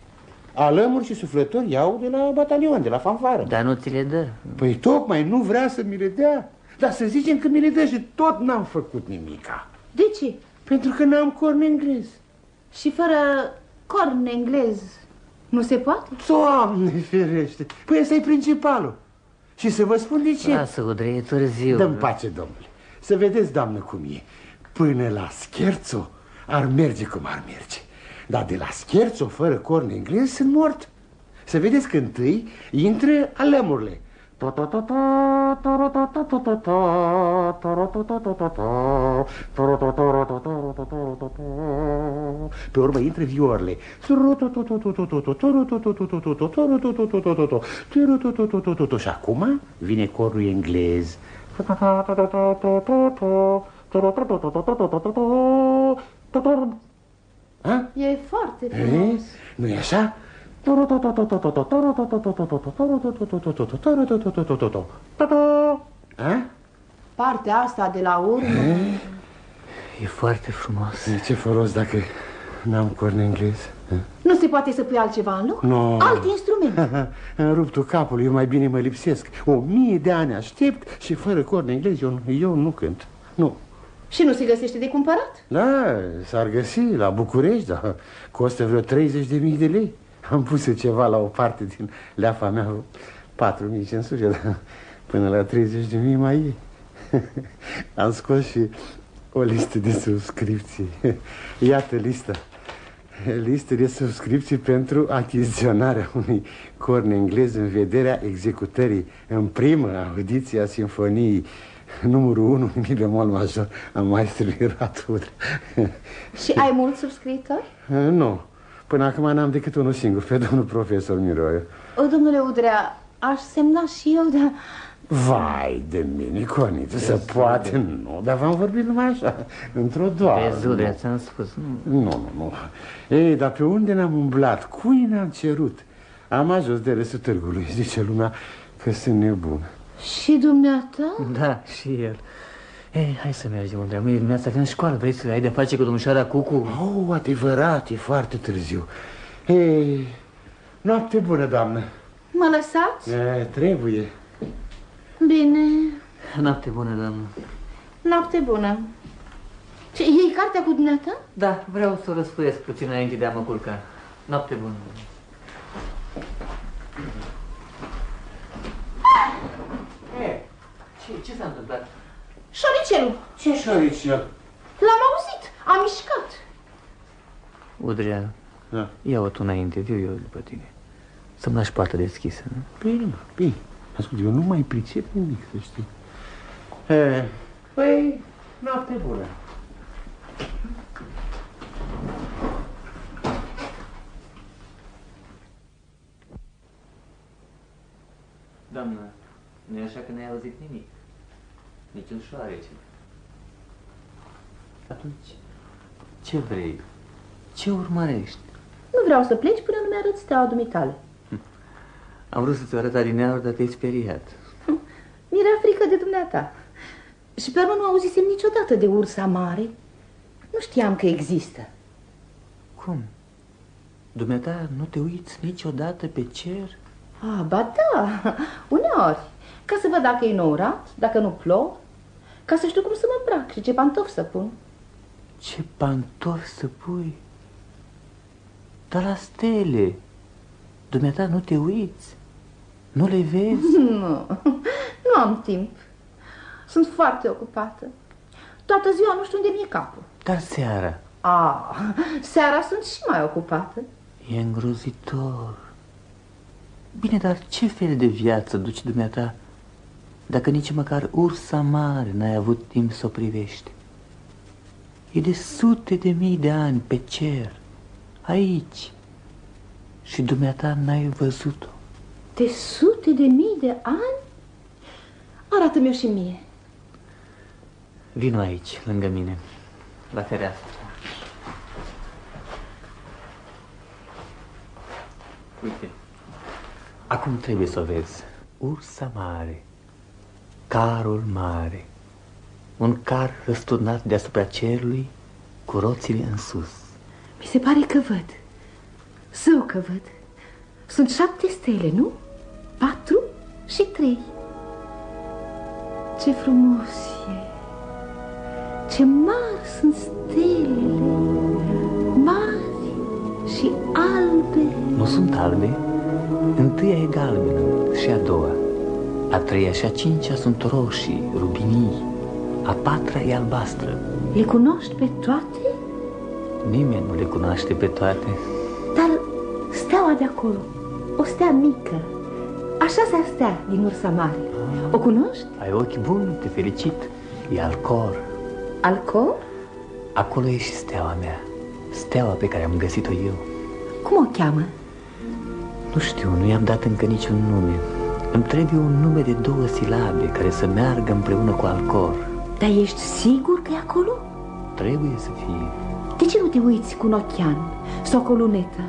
S1: Alămuri și suflători iau de la batalion, de la fanfară.
S5: Dar nu ți le dă.
S1: Păi tocmai nu vrea să mi le dea. Dar să zicem că mi le dă și tot n-am făcut nimica.
S11: De ce?
S1: Pentru că n-am corn englez.
S11: Și fără corn englez nu se poate?
S1: Doamne ferește! Păi ăsta e principalul. Și să vă spun de ce.
S5: Lasă, Udrei, e târziu.
S1: Dă-mi pace, domnule. Să vedeți, doamnă, cum e. Până la scherzo ar merge cum ar merge. Dar de la scherzo, fără corn englez, sunt mort. Să vedeți că întâi intră alemurile. Pe urmă intră viorele. Și acum vine corul englez. A?
S11: E foarte frumos.
S1: E? nu e așa? A?
S11: Partea asta de la urmă...
S5: E foarte frumos.
S1: Ce folos dacă n-am corn englez?
S11: Nu se poate să pui altceva în loc?
S1: No.
S11: Alt instrument.
S1: În ruptul capului, eu mai bine mă lipsesc. O mie de ani aștept și fără corn englez eu, eu nu cânt. Nu.
S11: Și nu se găsește de cumpărat?
S1: Da, s-ar găsi la București, dar costă vreo 30 de mii de lei. Am pus ceva la o parte din leafa mea, 4500, dar până la 30 de mii mai e. Am scos și o listă de subscripții. Iată lista. Listă de subscripții pentru achiziționarea unui corn englez în vederea executării în primă audiție a sinfoniei numărul 1 în mi bemol major a maestrului Ratur.
S11: Și ai mulți subscritori?
S1: Nu. Până acum n-am decât unul singur, pe domnul profesor Miroiu.
S11: O, domnule Udrea, aș semna și eu, dar...
S1: Vai de mine, Coniță, să poate, nu, dar v-am vorbit numai așa, într-o doară.
S5: Vezi, Udrea, ți-am spus. Nu.
S1: Nu, nu, nu. Ei, dar pe unde ne-am umblat? Cui ne-am cerut? Am ajuns de râsul târgului, zice lumea că sunt nebun.
S11: Și dumneata?
S5: Da, și el. Ei, hai să mergem, Udrea. Mâine dimineața avem școală. Vreți să ai de face cu domnișoara Cucu?
S1: Oh, adevărat, e foarte târziu. Ei, noapte bună, doamnă.
S11: Mă lăsați?
S1: E, trebuie.
S11: Bine,
S5: Noapte bună, doamnă.
S11: noapte bună. Ce, iei cartea cu dumneata?
S5: Da, vreau să o răspuiesc puțin înainte de a mă culca. Noapte bună. E, ce, ce s-a întâmplat?
S11: Șoricelul.
S1: Ce șoricel?
S11: L-am auzit, a mișcat.
S5: Udrea,
S1: Da.
S5: ia-o tu înainte, viu eu după tine. Să-mi lași poarta deschisă. nu?
S1: Bine, mă, bine. Ascult, eu nu mai pricep nimic, să știi. E, păi, noapte bună.
S5: Doamnă, nu e așa că n-ai auzit nimic? Niciun șoarece. Atunci, ce vrei? Ce urmărești?
S11: Nu vreau să pleci până nu mi-arăți steaua dumitale.
S5: Am vrut să-ți arăt adineauri, dar te-ai speriat.
S11: Mi-era frică de dumneata. Și pe urmă nu auzisem niciodată de ursa mare. Nu știam că există.
S5: Cum? Dumneata nu te uiți niciodată pe cer?
S11: Ah, ba da, uneori. Ca să văd dacă e nourat, dacă nu plouă, ca să știu cum să mă îmbrac și ce pantofi să pun.
S5: Ce pantofi să pui? Dar la stele, dumneata nu te uiți? Nu le vezi?
S11: Nu, nu am timp. Sunt foarte ocupată. Toată ziua nu știu unde mi-e capul.
S5: Dar seara?
S11: Ah, seara sunt și mai ocupată.
S5: E îngrozitor. Bine, dar ce fel de viață duci dumneata dacă nici măcar ursa mare n-ai avut timp să o privești? E de sute de mii de ani pe cer, aici, și dumneata n-ai văzut-o.
S11: De sute de mii de ani? Arată-mi-o și mie.
S5: Vino aici, lângă mine, la fereastră. Uite, acum trebuie să o vezi. Ursa mare, carul mare, un car răsturnat deasupra cerului cu roțile în sus.
S11: Mi se pare că văd. Zău că văd. Sunt șapte stele, nu? Patru și trei. Ce frumos e! Ce mari sunt stelele! Mari și albe!
S5: Nu sunt albe? Întâia e galbenă și a doua. A treia și a cincea sunt roșii, rubinii. A patra e albastră.
S11: Le cunoști pe toate?
S5: Nimeni nu le cunoaște pe toate.
S11: Dar steaua de acolo, o stea mică, așa se stea din ursa mare. O cunoști?
S5: Ai ochi buni, te felicit. E Alcor.
S11: Alcor?
S5: Acolo e și steaua mea. Steaua pe care am găsit-o eu.
S11: Cum o cheamă?
S5: Nu știu, nu i-am dat încă niciun nume. Îmi trebuie un nume de două silabe care să meargă împreună cu Alcor.
S11: Dar ești sigur că e acolo?
S5: Trebuie să fie.
S11: De ce nu te uiți cu un ochean sau cu o lunetă?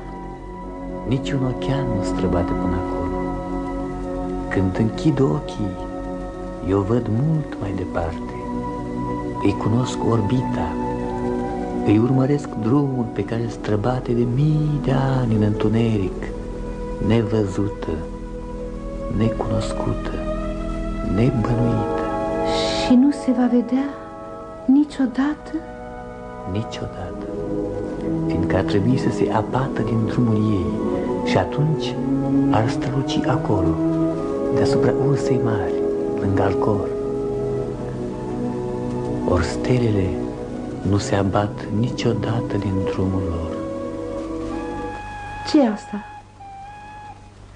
S5: Nici un ochean nu străbate până acolo. Când închid ochii, eu văd mult mai departe. Îi cunosc orbita, îi urmăresc drumul pe care străbate de mii de ani în întuneric, nevăzută, necunoscută, nebănuită.
S11: Și nu se va vedea niciodată?
S5: Niciodată. Fiindcă ar trebui să se abată din drumul ei și atunci ar străluci acolo, deasupra ursei mari, lângă Alcor. Ori stelele nu se abat niciodată din drumul lor.
S11: ce e asta?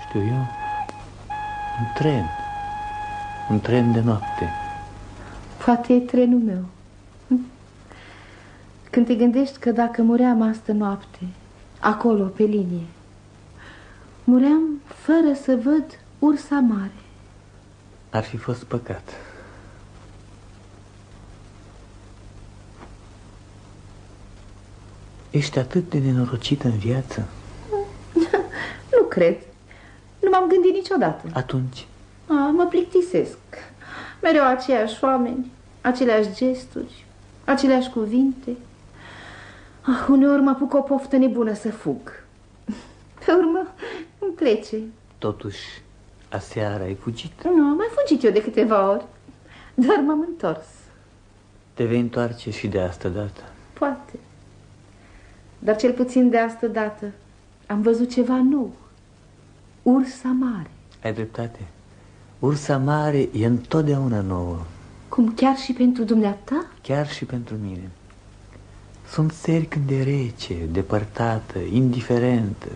S5: Știu eu, un tren, un tren de noapte.
S11: Poate e trenul meu. Când te gândești că dacă muream astă noapte, acolo, pe linie, muream fără să văd ursa mare.
S5: Ar fi fost păcat. Ești atât de nenorocit în viață?
S11: Nu cred. Nu m-am gândit niciodată.
S5: Atunci,
S11: A, mă plictisesc. Mereu aceiași oameni, aceleași gesturi, aceleași cuvinte. Ah, uneori mă apuc o poftă nebună să fug. Pe urmă îmi plece.
S5: totuși, aseară ai fugit.
S11: Nu, am mai fugit eu de câteva ori, dar m-am întors.
S5: Te vei întoarce și de asta dată.
S11: Poate. Dar cel puțin de asta dată am văzut ceva nou. Ursa mare.
S5: Ai dreptate. Ursa mare e întotdeauna nouă,
S11: Cum chiar și pentru dumneata?
S5: chiar și pentru mine. Sunt seri când e rece, depărtată, indiferentă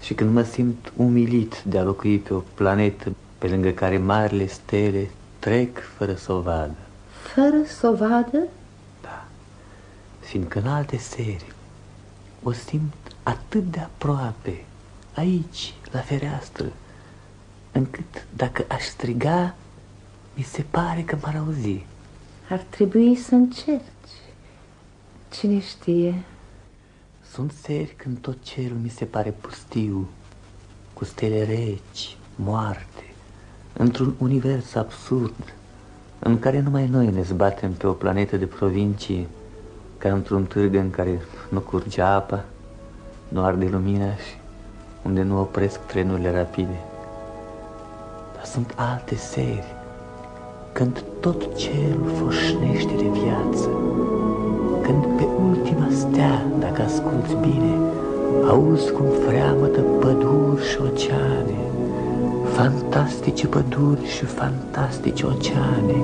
S5: și când mă simt umilit de a locui pe o planetă pe lângă care marile stele trec fără să o vadă.
S11: Fără să o vadă?
S5: Fiindcă în alte seri o simt atât de aproape, aici, la fereastră, încât dacă aș striga, mi se pare că m-ar auzi.
S11: Ar trebui să încerci. Cine știe?
S5: Sunt seri când tot cerul mi se pare pustiu, cu stele reci, moarte, într-un univers absurd, în care numai noi ne zbatem pe o planetă de provincii, ca într-un târg în care nu curge apa, nu arde lumina și unde nu opresc trenurile rapide. Dar sunt alte seri, când tot cerul foșnește de viață, când pe ultima stea, dacă asculți bine, auzi cum freamătă păduri și oceane, fantastice păduri și fantastice oceane,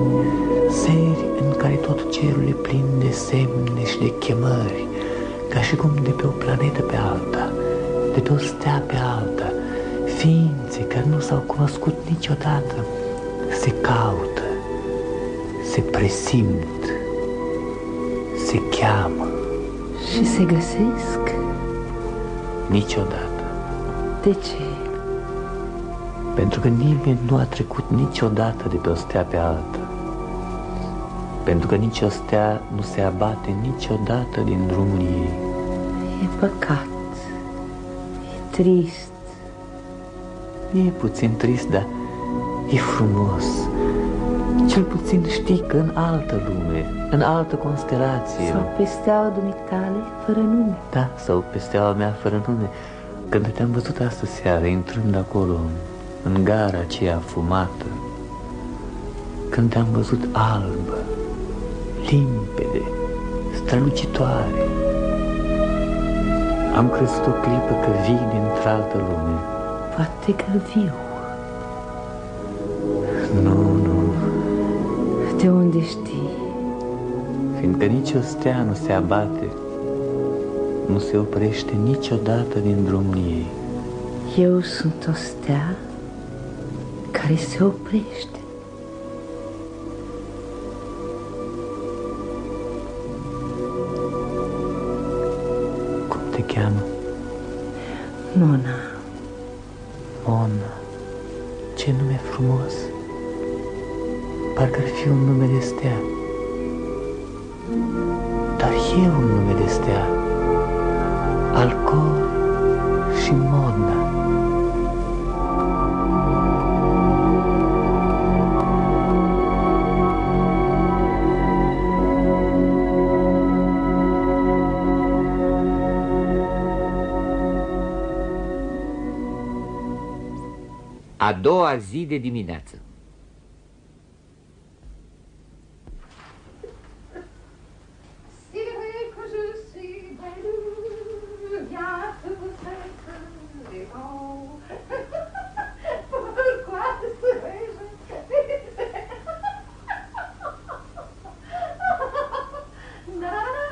S5: seri în care tot cerul e plin de semne și de chemări, ca și cum de pe o planetă pe alta, de pe o stea pe alta, ființe care nu s-au cunoscut niciodată, se caută, se presimt, se cheamă.
S12: Și se găsesc?
S5: Niciodată.
S12: De ce?
S5: Pentru că nimeni nu a trecut niciodată de pe o stea pe alta. Pentru că nicio stea nu se abate niciodată din drumul ei.
S12: E păcat. E trist.
S5: E puțin trist, dar e frumos. Cel puțin știi că în altă lume, în altă constelație...
S12: Sau pe steaua dumitale, fără nume.
S5: Da, sau pe steaua mea fără nume. Când te-am văzut astă seară, intrând acolo, în gara aceea fumată, când te-am văzut albă, limpede, strălucitoare, am crezut o clipă că vii dintr-altă lume.
S12: Poate că viu.
S5: Nu, nu,
S12: De unde știi?
S5: fiindcă nicio stea nu se abate, nu se oprește niciodată din drumul ei.
S12: Eu sunt o stea care se oprește. Mona,
S2: Doua zi de dimineață.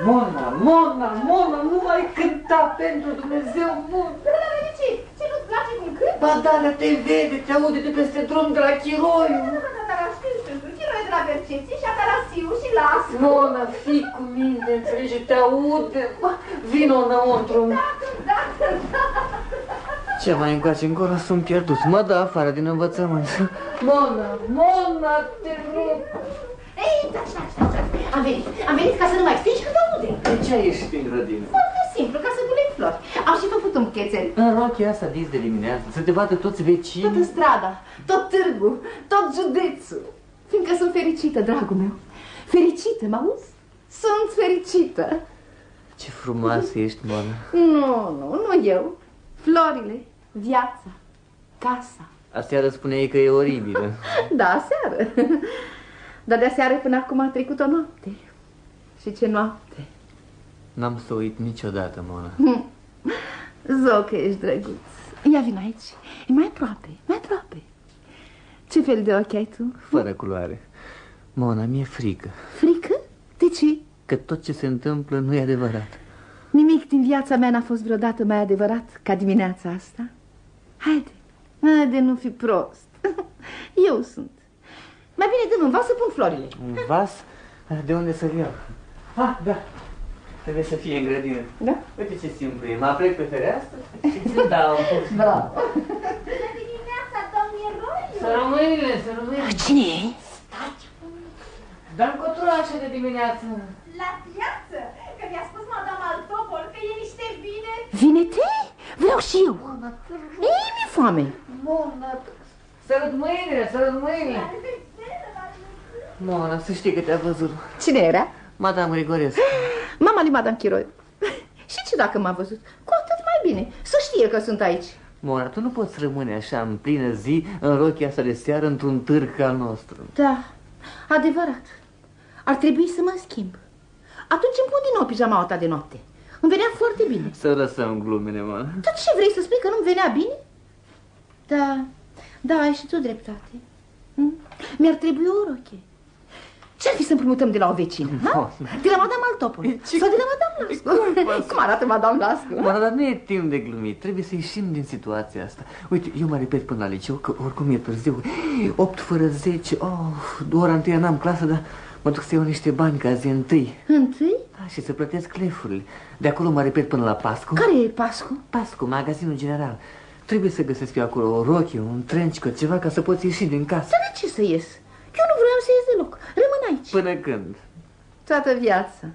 S13: Mona, Mona, Mona, nu mai cânta pentru Dumnezeu, Mona.
S11: Cum cânt?
S13: Ba da, dar te vede, te aude de peste drum de la Chiroiu.
S11: Da, da, știu, știu, știu. Chiroie de la Percepție și Atarasiu și Las.
S13: Mona, fii cu mine, înțelegi, te aude. Ba, Vino înăuntru.
S11: Da, da, da.
S5: Ce mai încoace încolo sunt pierdut. Mă dă afară din învățământ.
S13: Mona, Mona, te rog.
S11: Ei, da, da, da, da. Am venit, am venit ca să nu mai stingi că te aude.
S5: De ce ai ieșit din grădină?
S11: Foarte simplu, ca să culegi flori. Am și făcut un buchețel.
S5: În rochia asta dis de dimineață, să te vadă toți vecinii.
S11: Toată strada, tot târgul, tot județul. Fiindcă sunt fericită, dragul meu. Fericită, mă auzi? Sunt fericită.
S5: Ce frumoasă ești, Mona.
S11: Nu, nu, nu eu. Florile, viața, casa.
S5: Aseară spuneai că e oribilă.
S11: Da, seară. Dar de seară până acum a trecut o noapte. Și ce noapte.
S5: N-am să uit niciodată, Mona.
S11: Zău că ești drăguț. Ia vin aici. E mai aproape, mai aproape. Ce fel de ochi ai tu?
S5: Fără culoare. Mona, mi-e frică.
S11: Frică? De ce?
S5: Că tot ce se întâmplă nu e adevărat.
S11: Nimic din viața mea n-a fost vreodată mai adevărat ca dimineața asta. Haide, haide, nu fi prost. Eu sunt. Mai bine dă-mi un vas să pun florile.
S5: Un vas? De unde să-l iau? Ah, da. Trebuie să fie în grădină.
S11: Da?
S5: Uite ce simplu e. Mă aplec pe fereastră și ți dau.
S11: Bravo.
S8: Bună dimineața, domnul Roiu!
S13: Să rămâine, să rămâine.
S11: Cine e?
S13: Dar încotro așa de dimineață.
S8: La piață, că mi-a spus madame Altopol că e niște vine.
S11: Vine-te? Vreau și eu. Ei, mi-e foame.
S13: Mona, sărut mâinile, sărut mâinile.
S5: Mona, să știi că te-a văzut.
S11: Cine era?
S5: Madame Grigorescu.
S11: Mama lui Madame Chiroi. Și ce dacă m-a văzut? Cu atât mai bine, să știe că sunt aici.
S5: Mona, tu nu poți rămâne așa în plină zi în rochia asta de seară într-un târg ca al nostru.
S11: Da, adevărat. Ar trebui să mă schimb. Atunci îmi pun din nou pijamaua ta de noapte. Îmi venea foarte bine.
S5: Să lăsăm glumele, Mona.
S11: Dar ce vrei să spui că nu-mi venea bine? Da, da, ai și tu dreptate. Hm? Mi-ar trebui o roche. Ce-ar fi să împrumutăm de la o vecină? Ha? De la Madame Altopol Sau de la Madame Lascu Cum arată Madame Lascu?
S5: Mă, dar nu e timp de glumit, trebuie să ieșim din situația asta Uite, eu mă repet până la liceu, că oricum e târziu 8 fără 10, oh, ora întâia n-am clasă, dar mă duc să iau niște bani ca zi întâi
S11: Întâi?
S5: Da, și să plătesc clefurile De acolo mă repet până la Pascu
S11: Care e Pascu?
S5: Pascu, magazinul general Trebuie să găsesc eu acolo o rochie, un trench ceva ca să poți ieși din casă
S11: Dar de ce să ies? Eu nu vreau să ies deloc. Rămân aici.
S5: Până când?
S11: Toată viața.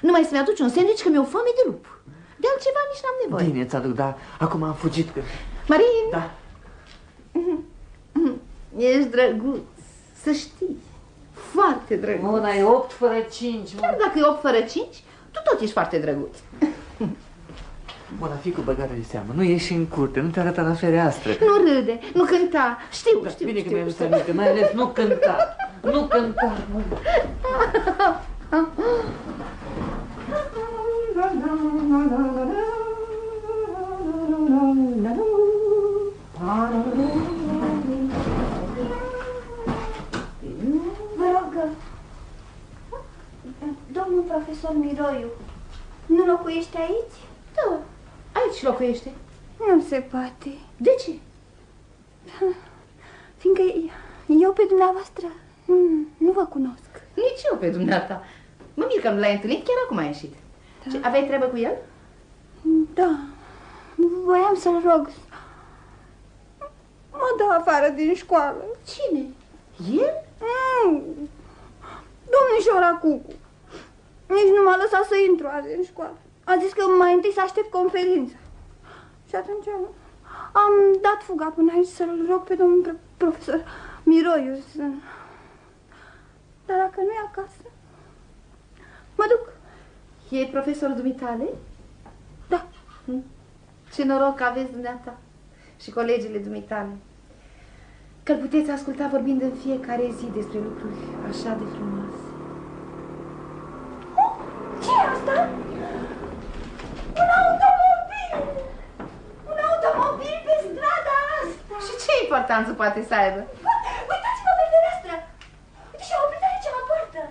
S11: Numai să-mi aduci un sandwich că mi-o foame de lup. De altceva nici n-am nevoie.
S5: Bine, ți aduc, dar acum am fugit. Că...
S11: Marin!
S5: Da.
S11: Ești drăguț, să știi. Foarte drăguț.
S5: Mona, e 8 fără 5.
S11: Chiar dacă e 8 fără 5, tu tot ești foarte drăguț.
S5: Mona, fi cu băgare de seamă, nu ieși în curte, nu te arăta la fereastră.
S11: Nu râde, nu cânta, știu,
S5: da,
S11: știu,
S5: Bine
S11: știu,
S5: că mi-ai adus aminte, mai ales nu cânta, nu cânta.
S8: Vă rog, domnul profesor Miroiu, nu locuiește aici?
S11: Da, aici locuiește.
S8: Nu se poate.
S11: De ce?
S8: Fiindcă eu pe dumneavoastră nu, nu vă cunosc.
S11: Nici eu pe dumneata. Mă mir că nu l-ai întâlnit, chiar acum a ieșit. Da. Ce, aveai treabă cu el?
S8: Da. Voiam să-l rog. Mă dă afară din școală.
S11: Cine? El?
S8: Mm. Domnișoara Cucu. Nici nu m-a lăsat să intru azi în școală. A zis că mai întâi să aștept conferința. Și atunci am dat fuga până aici să-l rog pe domnul profesor Miroiu să... Dar dacă nu e acasă, mă duc.
S11: E profesorul dumitale?
S8: Da.
S11: Hm? Ce noroc aveți dumneata și colegile dumitale. Că-l puteți asculta vorbind în fiecare zi despre lucruri așa de frumoase.
S8: Oh, ce e asta? Un automobil! Un automobil pe strada asta!
S11: Și ce importanță poate să aibă?
S8: Uitați-vă pe fereastră! Uite și-a oprit aici la poartă!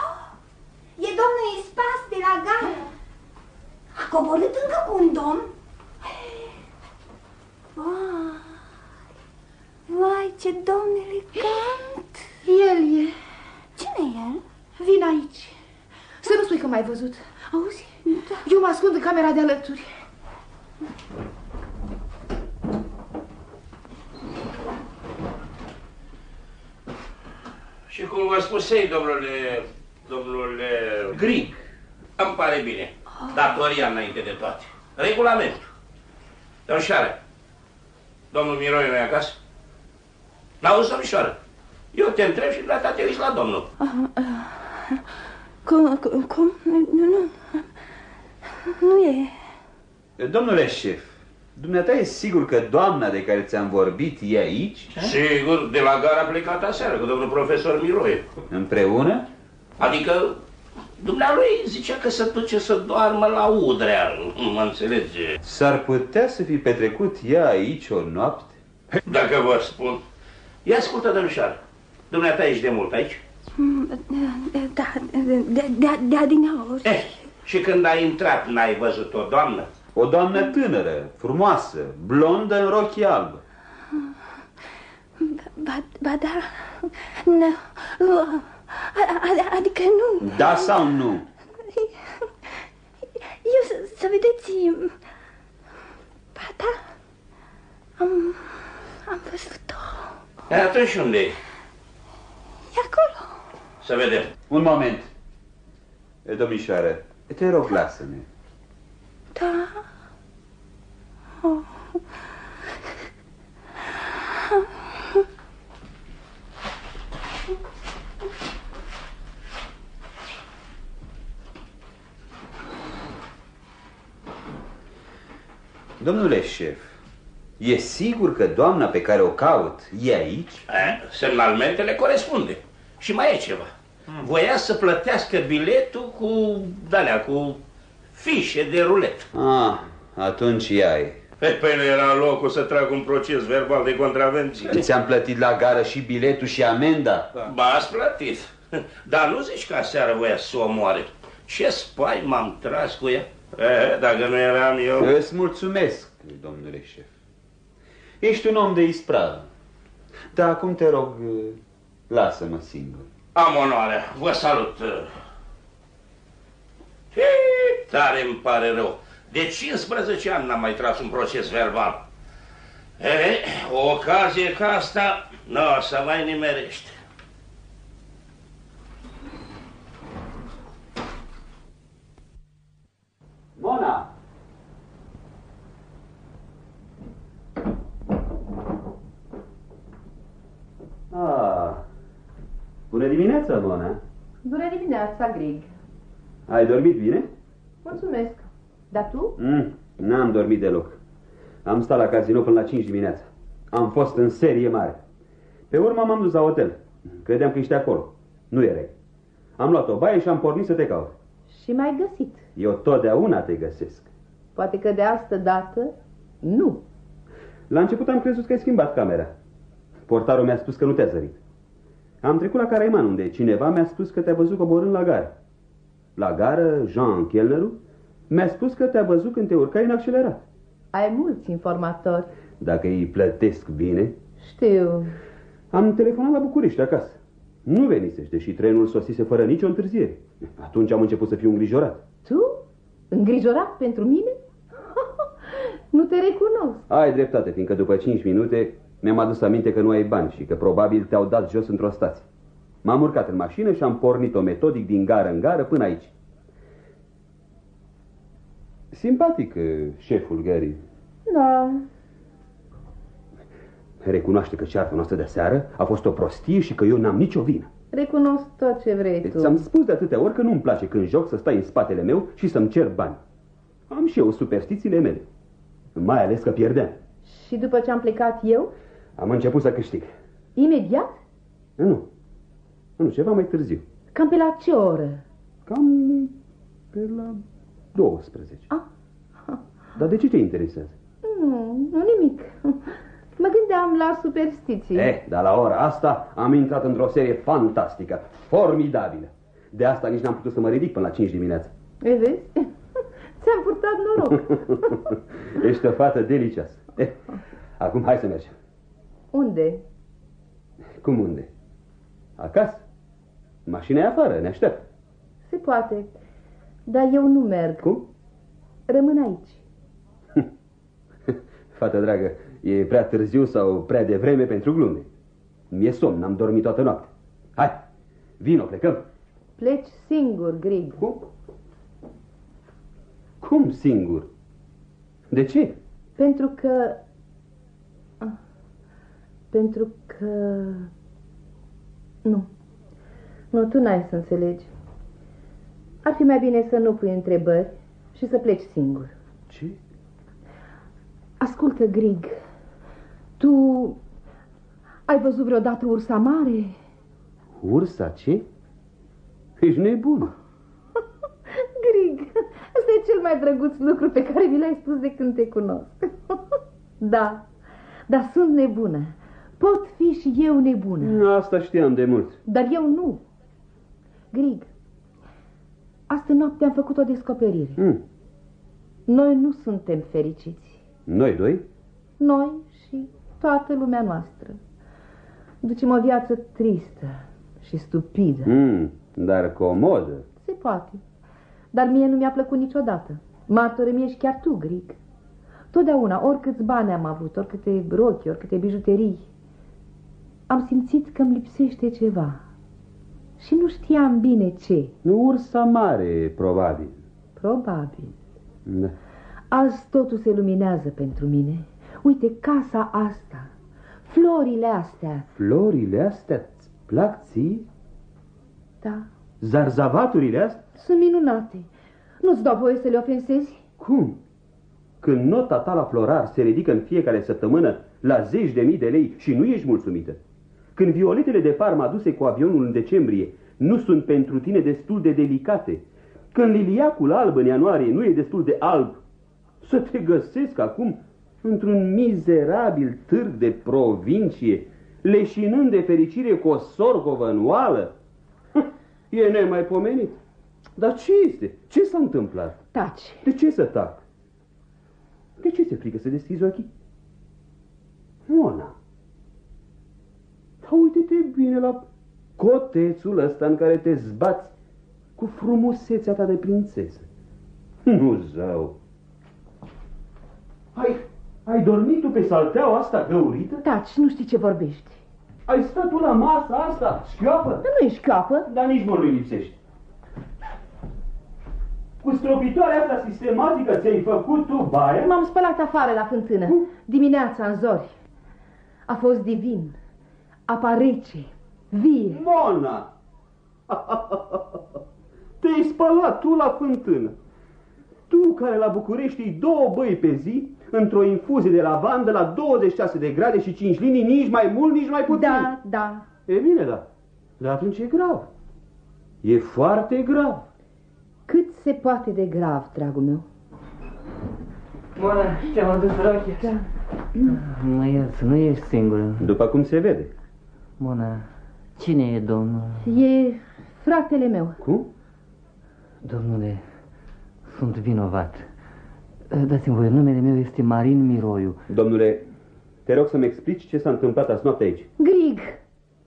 S8: Oh, e domnul Ispas de la gară! A coborât încă cu un domn? Vai, vai, ce domn elegant!
S11: El e.
S8: Cine e el?
S11: Vin aici. Să nu spui că m-ai văzut. Auzi?
S8: Da.
S11: Eu mă ascund în camera de alături.
S4: Și cum vă spusei, domnule, domnule Grig, îmi pare bine. Datoria înainte de toate. Regulamentul. Domnișoară, domnul Miroi nu e acasă? N-auzi, domnișoară? Eu te întreb și la te uiți la domnul.
S8: Cum, cum? Nu, nu, nu e.
S14: Domnule șef, dumneata e sigur că doamna de care ți-am vorbit e aici?
S4: Sigur, de la gara a plecat aseară cu domnul profesor Miroie.
S14: Împreună?
S4: Adică dumnealui zicea că se duce să doarmă la Udrea, mă înțelege.
S14: S-ar putea să fi petrecut ea aici o noapte?
S4: Dacă vă spun. Ia ascultă, domnișoară. Dumneata ești de mult aici?
S8: Da, de, de, de, de adineauri.
S4: Eh, și când ai intrat, n-ai văzut o doamnă?
S14: O doamnă tânără, frumoasă, blondă în rochii albă.
S8: Ba, ba da, nu, adică nu.
S14: Da sau nu?
S8: Eu, să, să vedeți, ba da, am, am văzut-o.
S4: E atunci unde e?
S8: E acolo.
S4: Să vedem.
S14: Un moment. E, domnișoară, te rog, lasă-ne.
S8: Da. Oh.
S14: Domnule șef, e sigur că doamna pe care o caut e aici?
S4: E, semnalmentele corespunde. Și mai e ceva. Voia să plătească biletul cu, dalea, cu fișe de rulet.
S14: Ah, atunci ea e.
S4: Pe, pe nu era locul să trag un proces verbal de contravenție.
S14: Ți-am plătit la gară și biletul și amenda?
S4: Ba, ați plătit. Dar nu zici că aseară voia să o omoare. Ce spai m-am tras cu ea? E, dacă nu eram eu...
S14: Îți mulțumesc, domnule șef. Ești un om de ispravă. Dar acum te rog, lasă-mă singur.
S4: Am onoarea. Vă salut. Hei, tare îmi pare rău. De 15 ani n-am mai tras un proces verbal. E, o ocazie ca asta nu o să mai nimerește.
S14: Mona! Ah, bună dimineața, Mona!
S11: Bună dimineața, Grig.
S14: Ai dormit bine?
S11: Mulțumesc. Dar tu?
S14: Mm, n-am dormit deloc. Am stat la casino până la 5 dimineața. Am fost în serie mare. Pe urmă m-am dus la hotel. Credeam că ești acolo. Nu erai. Am luat o baie și am pornit să te caut.
S11: Și m-ai găsit.
S14: Eu totdeauna te găsesc.
S11: Poate că de asta dată, nu.
S14: La început am crezut că ai schimbat camera. Portarul mi-a spus că nu te-a zărit. Am trecut la Caraiman, unde cineva mi-a spus că te-a văzut coborând la gară. La gară, Jean Kellnerul mi-a spus că te-a văzut când te urcai în accelerat.
S11: Ai mulți informatori.
S14: Dacă îi plătesc bine...
S11: Știu.
S14: Am telefonat la București, acasă. Nu venisești, deși trenul sosise fără nicio întârziere. Atunci am început să fiu îngrijorat.
S11: Tu? Îngrijorat pentru mine? nu te recunosc.
S14: Ai dreptate, fiindcă după 5 minute mi-am adus aminte că nu ai bani și că probabil te-au dat jos într-o stație. M-am urcat în mașină și am pornit-o metodic din gară în gară până aici. Simpatic, șeful Gary.
S11: Da.
S14: Recunoaște că cearta noastră de seară a fost o prostie și că eu n-am nicio vină.
S11: Recunosc tot ce vrei tu.
S14: Ți-am spus de atâtea ori că nu-mi place când joc să stai în spatele meu și să-mi cer bani. Am și eu superstițiile mele. Mai ales că pierdeam.
S11: Și după ce am plecat eu?
S14: Am început să câștig.
S11: Imediat?
S14: Nu. Nu, ceva mai târziu.
S11: Cam pe la ce oră?
S14: Cam pe la 12.
S11: Ah.
S14: Dar de ce te interesează?
S11: Nu, nu nimic. Mă gândeam la superstiții.
S14: Eh, dar la ora asta am intrat într-o serie fantastică, formidabilă. De asta nici n-am putut să mă ridic până la 5 dimineața.
S11: E, vezi? Ți-am purtat noroc.
S14: Ești o fată delicioasă. Eh, acum hai să mergem.
S11: Unde?
S14: Cum unde? Acasă. Mașina e afară, ne aștept.
S11: Se poate, dar eu nu merg.
S14: Cum?
S11: Rămân aici.
S14: Fată dragă, e prea târziu sau prea devreme pentru glume. Mi-e somn, n-am dormit toată noaptea. Hai, vino, plecăm.
S11: Pleci singur, Grig.
S14: Cum? Cum singur? De ce?
S11: Pentru că... Ah, pentru că... Nu. Nu, tu n-ai să înțelegi. Ar fi mai bine să nu pui întrebări și să pleci singur.
S14: Ce?
S11: Ascultă, Grig, tu ai văzut vreodată ursa mare?
S14: Ursa ce? Ești nebun.
S11: Grig, ăsta e cel mai drăguț lucru pe care mi l-ai spus de când te cunosc. da, dar sunt nebună. Pot fi și eu nebună.
S14: Asta știam de mult.
S11: Dar eu nu. Grig, astă noapte am făcut o descoperire.
S14: Mm.
S11: Noi nu suntem fericiți.
S14: Noi doi?
S11: Noi și toată lumea noastră. Ducem o viață tristă și stupidă.
S14: Mm, dar comodă.
S11: Se poate. Dar mie nu mi-a plăcut niciodată. Martoră mi ești chiar tu, Grig. Totdeauna, oricâți bani am avut, oricâte rochi, oricâte bijuterii, am simțit că îmi lipsește ceva. Și nu știam bine ce.
S14: Nu ursa mare, probabil.
S11: Probabil.
S14: Da.
S11: Azi totul se luminează pentru mine. Uite, casa asta, florile astea.
S14: Florile astea îți plac ție?
S11: Da,
S14: Zarzavaturile astea?
S11: sunt minunate. Nu-ți dau voie să le ofensezi?
S14: Cum? când nota ta la florar se ridică în fiecare săptămână la zeci de mii de lei și nu ești mulțumită? Când violetele de Parma aduse cu avionul în decembrie nu sunt pentru tine destul de delicate, când liliacul alb în ianuarie nu e destul de alb, să te găsesc acum într-un mizerabil târg de provincie, leșinând de fericire cu o sorgovă în oală? E nemaipomenit. Dar ce este? Ce s-a întâmplat?
S11: Taci.
S14: De ce să tac? De ce se frică să deschizi ochii? Mona. Dar uite-te bine la cotețul ăsta în care te zbați cu frumusețea ta de prințesă. Nu, zău. Ai, ai dormit tu pe salteaua asta găurită?
S11: Taci, nu știi ce vorbești.
S14: Ai stat tu la masa asta, șchioapă?
S11: Dar nu e șchioapă.
S14: Dar nici mă lui lipsești. Cu stropitoarea asta sistematică ți-ai făcut tu baia?
S11: M-am spălat afară la fântână, dimineața în zori. A fost divin. Apa rece, vie.
S14: Mona! Te-ai spălat tu la fântână. Tu care la București îi două băi pe zi, într-o infuzie de lavandă la 26 de grade și 5 linii, nici mai mult, nici mai puțin.
S11: Da, da.
S14: E bine, da. Dar atunci e grav. E foarte grav.
S11: Cât se poate de grav, dragul meu.
S5: Mona, ți-am adus rochia.
S11: Da.
S5: Mă ierți, nu ești singură.
S14: După cum se vede.
S5: Mona, cine e domnul?
S11: E fratele meu.
S14: Cum?
S5: Domnule, sunt vinovat. Dați-mi voie, numele meu este Marin Miroiu.
S14: Domnule, te rog să-mi explici ce s-a întâmplat azi noapte aici.
S11: Grig.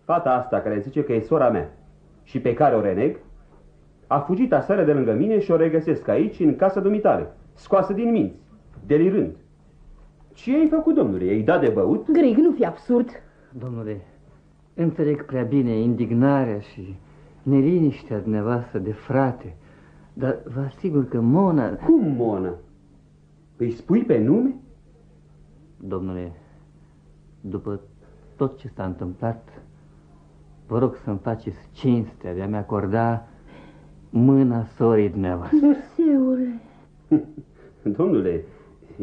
S14: Fata asta care zice că e sora mea și pe care o reneg, a fugit aseară de lângă mine și o regăsesc aici, în casa dumitale, scoasă din minți, delirând. Ce ai făcut, domnule? I-ai dat de băut?
S11: Grig, nu fi absurd.
S5: Domnule, înțeleg prea bine indignarea și neliniștea dumneavoastră de frate, dar vă asigur că Mona...
S14: Cum Mona? Îi spui pe nume?
S5: Domnule, după tot ce s-a întâmplat, vă rog să-mi faceți cinstea de a-mi acorda mâna sorii dumneavoastră.
S11: Dumnezeule!
S14: Domnule,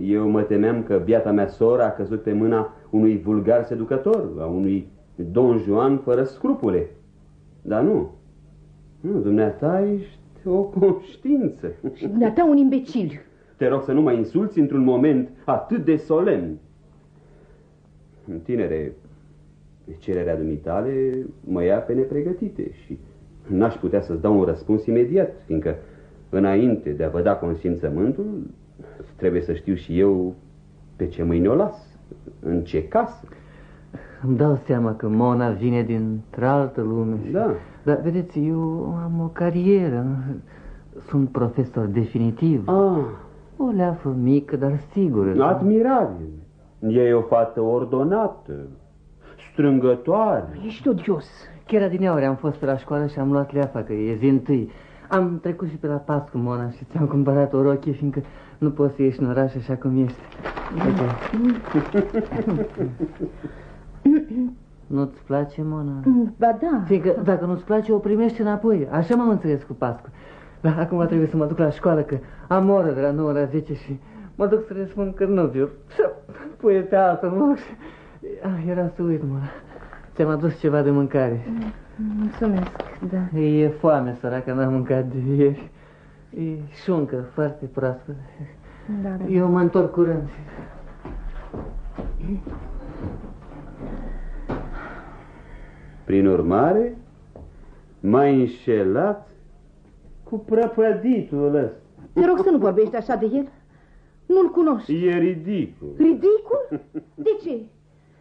S14: eu mă temeam că biata mea soră a căzut pe mâna unui vulgar seducător, a unui Don Juan fără scrupule. Dar nu. Nu, dumneata ești o conștiință.
S11: Și dumneata un imbecil.
S14: Te rog să nu mă insulți într-un moment atât de solemn. Tinere, cererea dumitale mă ia pe nepregătite și n-aș putea să-ți dau un răspuns imediat, fiindcă înainte de a vă da consimțământul, trebuie să știu și eu pe ce mâine o las, în ce casă.
S5: Îmi dau seama că Mona vine dintr-altă lume.
S14: Da.
S5: Dar, vedeți, eu am o carieră. Sunt profesor definitiv.
S14: Ah.
S5: O leafă mică, dar sigură.
S14: Admirabil. E o fată ordonată, strângătoare.
S11: Ești odios.
S5: Chiar adineauri am fost pe la școală și am luat leafa, că e zi întâi. Am trecut și pe la pas cu Mona și ți-am cumpărat o rochie, fiindcă nu poți să ieși în oraș așa cum ești. Nu-ți place, Mona?
S11: Ba da.
S5: Fiindcă dacă nu-ți place, o primești înapoi. Așa m-am înțeles cu Pascu. Dar acum trebuie să mă duc la școală, că am oră de la 9 la 10 și mă duc să le spun că nu viu. Să pui pe altă loc. Ah, era să uit, Mona. Ți-am adus ceva de mâncare.
S11: Mulțumesc, da.
S5: E foame, săraca, n-am mâncat de ieri. E șuncă foarte proaspătă.
S11: Da, da.
S5: Eu mă întorc curând.
S14: Prin urmare, m-ai înșelat cu prăpăditul ăsta.
S11: Te rog să nu vorbești așa de el. Nu-l cunoști.
S14: E ridicul.
S11: Ridicul? De ce?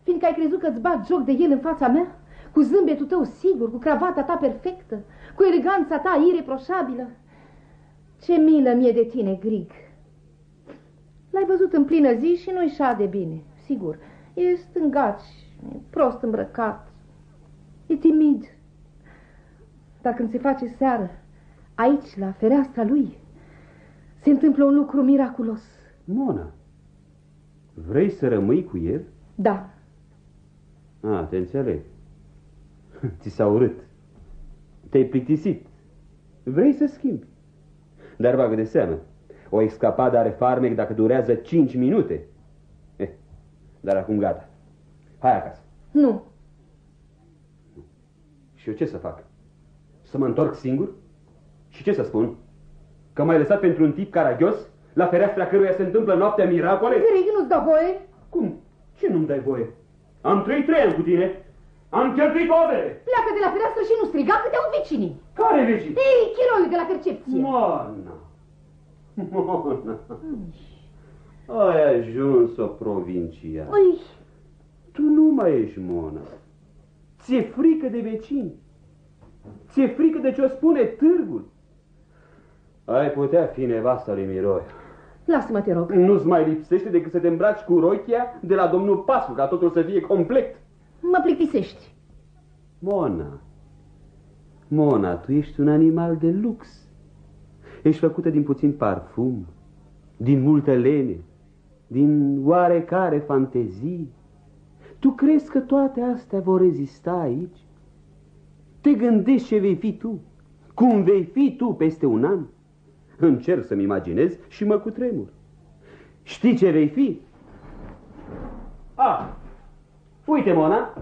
S11: Fiindcă ai crezut că îți bat joc de el în fața mea? Cu zâmbetul tău sigur, cu cravata ta perfectă, cu eleganța ta ireproșabilă. Ce milă mie de tine, Grig. L-ai văzut în plină zi și nu-i șade bine, sigur. E stângaci, e prost îmbrăcat, e timid. Dar când se face seară, aici, la fereastra lui, se întâmplă un lucru miraculos.
S14: Mona, vrei să rămâi cu el?
S11: Da.
S14: A, te înțeleg. Ți s-a urât. Te-ai plictisit. Vrei să schimbi. Dar bagă de seamă. O escapadă are farmec dacă durează 5 minute. Eh, dar acum gata. Hai acasă.
S11: Nu.
S14: Și eu ce să fac? Să mă întorc singur? Și ce să spun? Că m-ai lăsat pentru un tip caragios, la fereastra căruia se întâmplă noaptea miracole?
S11: Greg, nu-ți dă voie?
S14: Cum? Ce nu-mi dai voie? Am trăit trei ani cu tine. Am cheltuit o avere.
S11: Pleacă de la fereastră și nu striga câte au vecinii.
S14: Care vecini?
S11: Ei, chiroiul de la percepție.
S14: Mona. Mona. Ai ajuns o provincia.
S11: Ui.
S14: Tu nu mai ești Mona. Ți-e frică de vecini. Ți-e frică de ce o spune târgul. Ai putea fi nevasta lui Miroi.
S11: Lasă-mă, te rog.
S14: Nu-ți mai lipsește decât să te îmbraci cu rochia de la domnul Pascu, ca totul să fie complet.
S11: Mă plictisești.
S14: Mona, Mona, tu ești un animal de lux. Ești făcută din puțin parfum, din multă lene, din oarecare fantezii. Tu crezi că toate astea vor rezista aici? Te gândești ce vei fi tu, cum vei fi tu peste un an? Încerc să-mi imaginez și mă cutremur. Știi ce vei fi? A, uite, Mona,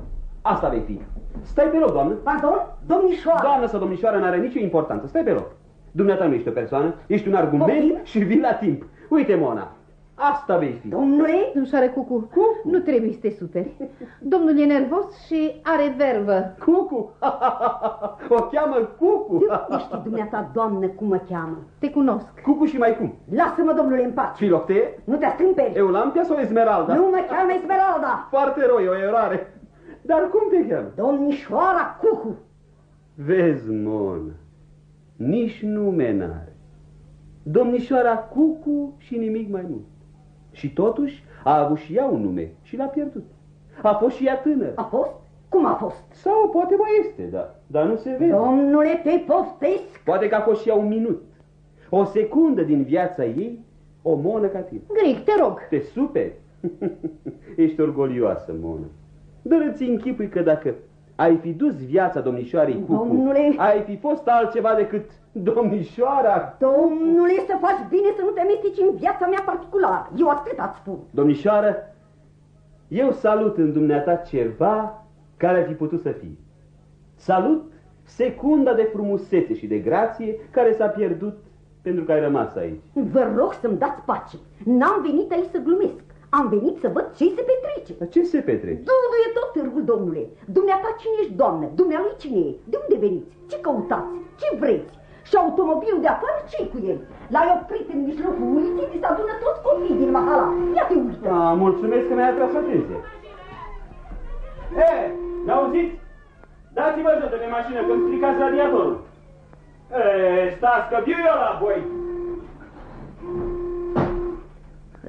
S14: asta vei fi. Stai pe loc, doamnă.
S7: Pardon? Domnișoară.
S14: Doamnă sau domnișoară n-are nicio importanță. Stai pe loc. Dumneata nu ești o persoană, ești un argument și vii la timp. Uite, Mona, asta vei fi.
S7: Domnule?
S11: Domnișoare Cucu, Cucu, nu trebuie să te superi. Domnul e nervos și are vervă.
S14: Cucu? o cheamă Cucu?
S7: De unde știi dumneata, doamnă, cum mă cheamă?
S11: Te cunosc.
S14: Cucu și mai cum?
S7: Lasă-mă, domnule, în pace.
S14: Filoctee?
S7: Nu te strâmperi.
S14: Eulampia sau Esmeralda?
S7: Nu mă cheamă Esmeralda.
S14: Foarte rău, e o eroare. Dar cum te cheamă?
S7: Domnișoara Cucu.
S14: Vezi, Mona, nici nume n-are. Domnișoara Cucu și nimic mai mult. Și totuși a avut și ea un nume și l-a pierdut. A fost și ea tânără.
S7: A fost? Cum a fost?
S14: Sau poate mai este, da, dar nu se vede.
S7: Domnule, te poftesc.
S14: Poate că a fost și ea un minut. O secundă din viața ei, o monă ca tine.
S11: Gric, te rog.
S14: Te superi? Ești orgolioasă, monă. Dar îți închipui că dacă ai fi dus viața domnișoarei Cucu,
S7: Domnule...
S14: ai fi fost altceva decât domnișoara.
S7: Domnule, să faci bine să nu te amesteci în viața mea particulară. Eu atât îți spun.
S14: Domnișoară, eu salut în dumneata ceva care ar fi putut să fie. Salut secunda de frumusețe și de grație care s-a pierdut pentru că ai rămas aici.
S7: Vă rog să-mi dați pace. N-am venit aici să glumesc. Am venit să văd ce se petrece.
S14: Dar ce se petrece?
S7: Dudu e tot târgul, domnule. Dumneata cine ești, doamnă? Dumnealui cine e? De unde veniți? Ce căutați? Ce vreți? Și automobilul de afară ce cu el? L-ai oprit în mijlocul uliței, ți se adună toți copiii din mahala. Ia te uită.
S14: Da, mulțumesc că mi-ai atras atenție. E, n-auziți? Dați-vă jos de pe mașină când stricați radiatorul. E, stați că fiu eu la voi.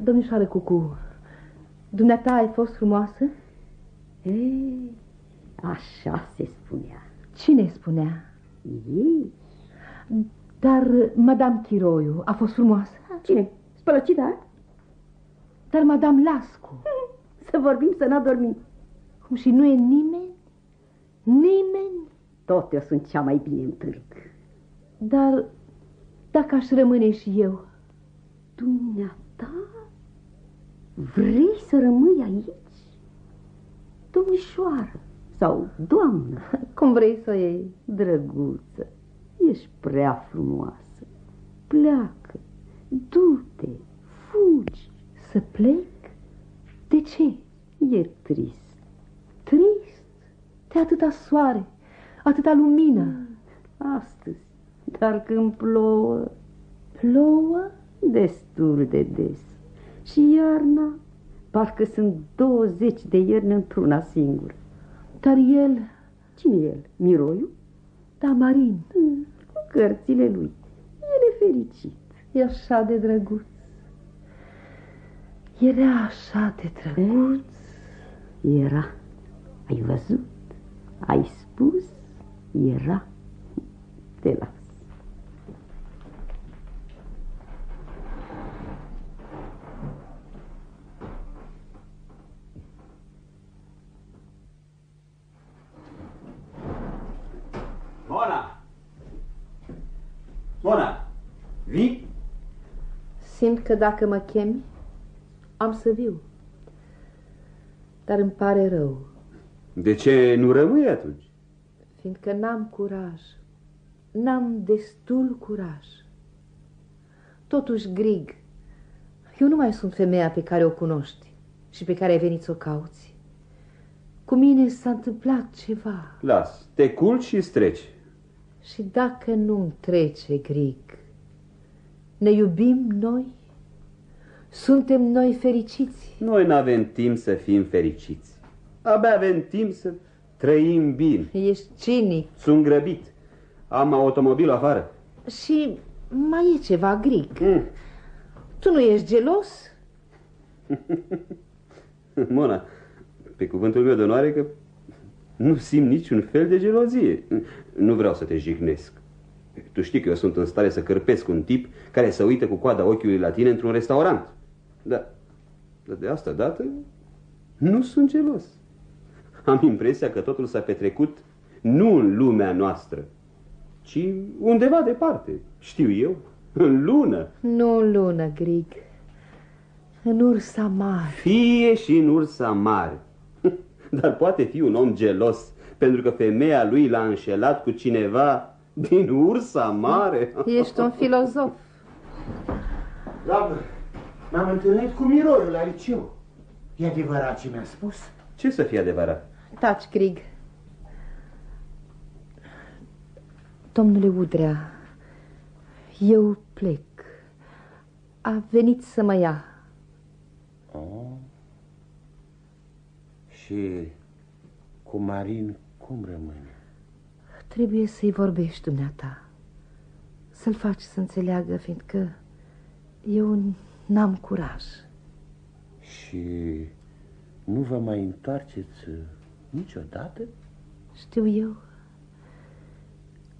S11: Domnișoară Cucu, dumneata ai fost frumoasă?
S7: Ei, așa se spunea.
S11: Cine spunea?
S7: Ei.
S11: Dar Madame Chiroiu a fost frumoasă?
S7: Cine? Spălăcita?
S11: Dar Madame Lascu?
S7: Să vorbim, să n-adormim.
S11: Cum și nu e nimeni? Nimeni?
S7: Tot eu sunt cea mai bine în târg.
S11: Dar dacă aș rămâne și eu?
S7: Dumneata? Vrei să rămâi aici? Domnișoară sau doamnă?
S11: Cum vrei să o iei?
S7: Drăguță, ești prea frumoasă. Pleacă, du-te, fugi.
S11: Să plec? De ce?
S7: E trist.
S11: Trist? De atâta soare, atâta lumină.
S7: Astăzi, dar când plouă...
S11: Plouă?
S7: Destul de des. Și iarna, parcă sunt 20 de ierni într-una singură.
S11: Dar el...
S7: Cine e el? Miroiu?
S11: Da, Marin.
S7: Mm, cu cărțile lui. El e fericit.
S11: E așa de drăguț. Era așa de drăguț.
S7: Era. Ai văzut? Ai spus? Era. Te las.
S11: Simt că dacă mă chemi, am să viu. Dar îmi pare rău,
S14: De ce nu rămâi atunci?
S11: fiindcă n-am curaj. N-am destul curaj. Totuși, Grig, eu nu mai sunt femeia pe care o cunoști și pe care ai venit să o cauți. Cu mine s-a întâmplat ceva
S14: Las, te culci și streci.
S11: și dacă nu-mi trece, Grig, ne iubim noi? Suntem noi fericiți?
S14: Noi nu avem timp să fim fericiți. Abia avem timp să trăim bine.
S11: Ești cinic
S14: Sunt grăbit. Am automobil afară.
S11: și mai e ceva, Grig.
S14: Mm.
S11: Tu nu ești gelos?
S14: Mona, pe cuvântul meu de onoare că nu simt niciun fel de gelozie. Nu vreau să te jignesc. Tu știi că eu sunt în stare să cărpesc un tip care să uită cu coada ochiului la tine într-un restaurant. Da, dar de asta dată nu sunt gelos. Am impresia că totul s-a petrecut nu în lumea noastră, ci undeva departe, știu eu, în lună.
S11: Nu în lună, Grig. În ursa mare.
S14: Fie și în ursa mare. Dar poate fi un om gelos pentru că femeia lui l-a înșelat cu cineva din ursa mare.
S11: Ești un filozof.
S1: Doamnă, m-am întâlnit cu miroiul la liceu. E adevărat ce mi-a spus?
S14: Ce să fie adevărat?
S11: Taci, Grig. Domnule Udrea, eu plec. A venit să mă ia.
S1: Oh. Și cu Marin cum rămâne?
S11: Trebuie să-i vorbești dumneata. Să-l faci să înțeleagă, fiindcă eu n-am curaj.
S1: Și nu vă mai întoarceți uh, niciodată?
S11: Știu eu.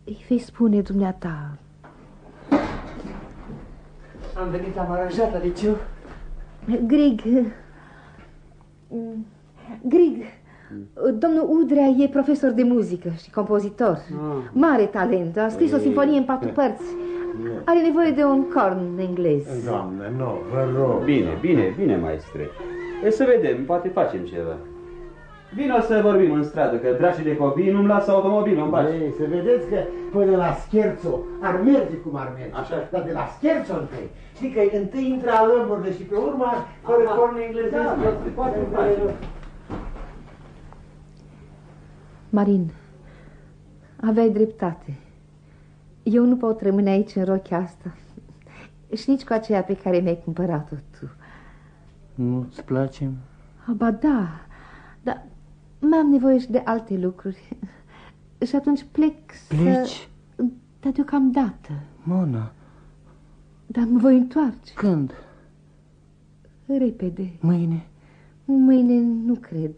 S11: Îi vei spune dumneata.
S15: Am venit, am aranjat la liceu.
S11: Grig. Grig. Domnul Udrea e profesor de muzică și compozitor. Mare talent. A scris o sinfonie în patru părți. Are nevoie de un corn englez.
S1: Doamnă, nu, vă rog.
S14: Bine, bine, bine, maestre. E să vedem, poate facem ceva. Vino să vorbim în stradă, că dragi de copii nu-mi lasă automobilul în pace.
S1: Ei, să vedeți că până la scherzo ar merge cum ar merge. Așa. Dar de la scherzo întâi. Știi că întâi intră alămurile și pe urmă, fără corn englezesc,
S15: Da,
S1: da, se poate face.
S11: Marin, aveai dreptate. Eu nu pot rămâne aici în rochia asta. Și nici cu aceea pe care mi-ai cumpărat-o tu.
S5: Nu-ți place?
S11: Ba da, dar mai am nevoie și de alte lucruri. Și atunci plec să...
S5: Pleci?
S11: Dar deocamdată.
S5: Mona,
S11: Dar mă voi întoarce.
S5: când?
S11: Repede.
S5: Mâine?
S11: Mâine nu cred.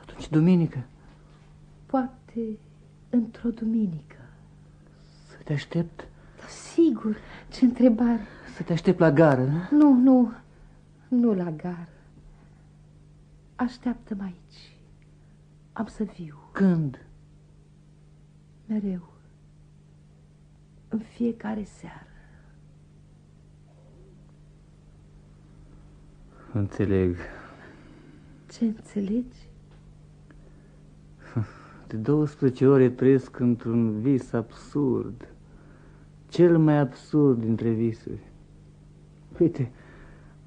S5: Atunci duminică?
S11: Poate într-o duminică.
S5: Să te aștept?
S11: Da, sigur. Ce întrebare.
S5: Să te aștept la gară, nu?
S11: Nu, nu. Nu la gară. Așteaptă-mă aici. Am să viu.
S5: Când?
S11: Mereu. În fiecare seară.
S5: Înțeleg.
S11: Ce înțelegi?
S5: De 12 ore trăiesc într-un vis absurd. Cel mai absurd dintre visuri. Uite,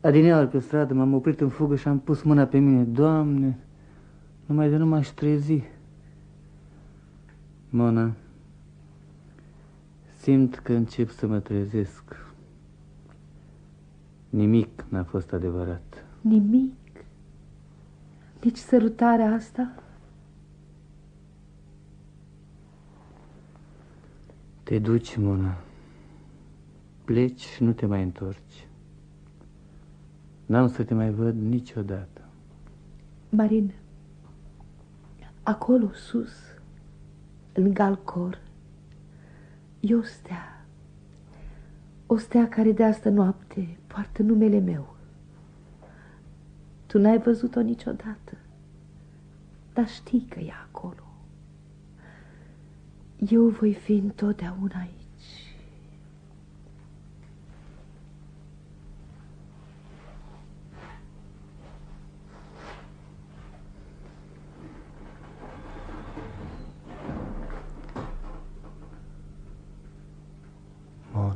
S5: adineaori pe stradă m-am oprit în fugă și am pus mâna pe mine. Doamne, numai de nu m-aș trezi. Mona, simt că încep să mă trezesc. Nimic n-a fost adevărat.
S11: Nimic? Nici sărutarea asta?
S5: Te duci, Mona. Pleci și nu te mai întorci. N-am să te mai văd niciodată.
S11: Marin, acolo sus, în Galcor, e o stea. O stea care de astă noapte poartă numele meu. Tu n-ai văzut-o niciodată, dar știi că e acolo. eu voi fi întotdeauna aici. Mona.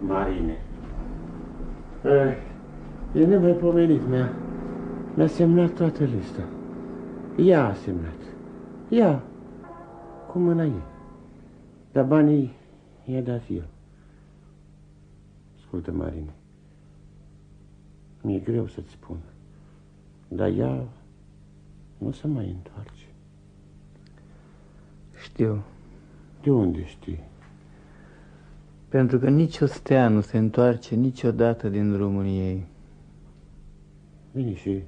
S1: Marine. Ei. E nemaipomenit. Mi-a, mi-a semnat toată lista. Ea a semnat. Ea. Cu mâna ei. Dar banii i-a dat el. Ascultă, Marine. Mi-e greu să-ți spun. Dar ea nu se mai întoarce.
S5: Știu.
S1: De unde știi?
S5: Pentru că nici o stea nu se întoarce niciodată din drumul ei.
S1: Bine, și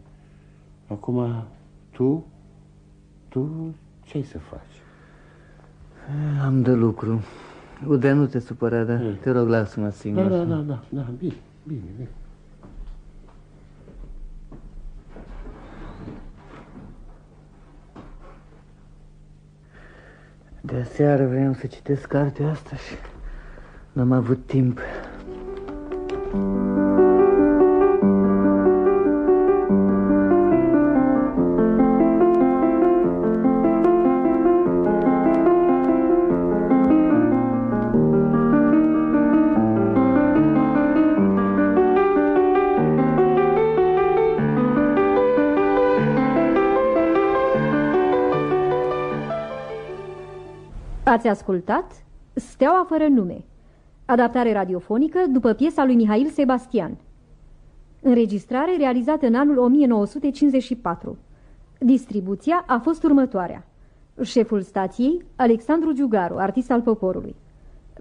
S1: acum tu, tu ce ai să faci?
S5: Am de lucru. Udea, nu te supăra, dar te rog, lasă-mă singur.
S1: Da, da, da, da, da, bine, bine, bine.
S5: De seară vreau să citesc cartea asta și n-am avut timp.
S16: Ați ascultat Steaua fără nume, adaptare radiofonică după piesa lui Mihail Sebastian. Înregistrare realizată în anul 1954. Distribuția a fost următoarea. Șeful stației, Alexandru Giugaru, artist al poporului.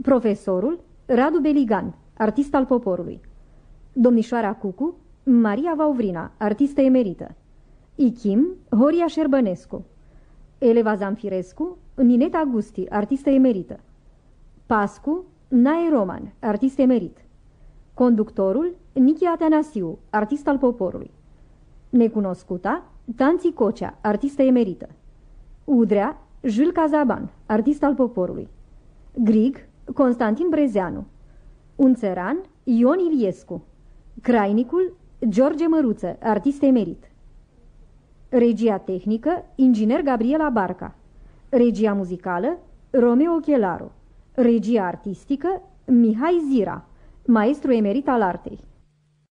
S16: Profesorul, Radu Beligan, artist al poporului. Domnișoara Cucu, Maria Vauvrina, artistă emerită. Ichim, Horia Șerbănescu. Eleva Zamfirescu, Nineta Gusti, artistă emerită. Pascu, Nae Roman, artist emerit. Conductorul, Nichi Atanasiu, artist al poporului. Necunoscuta, Tanți Cocea, artistă emerită. Udrea, Jul Cazaban, artist al poporului. Grig, Constantin Brezeanu. Un țăran, Ion Iliescu. Crainicul, George Măruță, artist emerit. Regia tehnică, inginer Gabriela Barca. Regia muzicală, Romeo Chelaru. Regia artistică, Mihai Zira, maestru emerit al artei.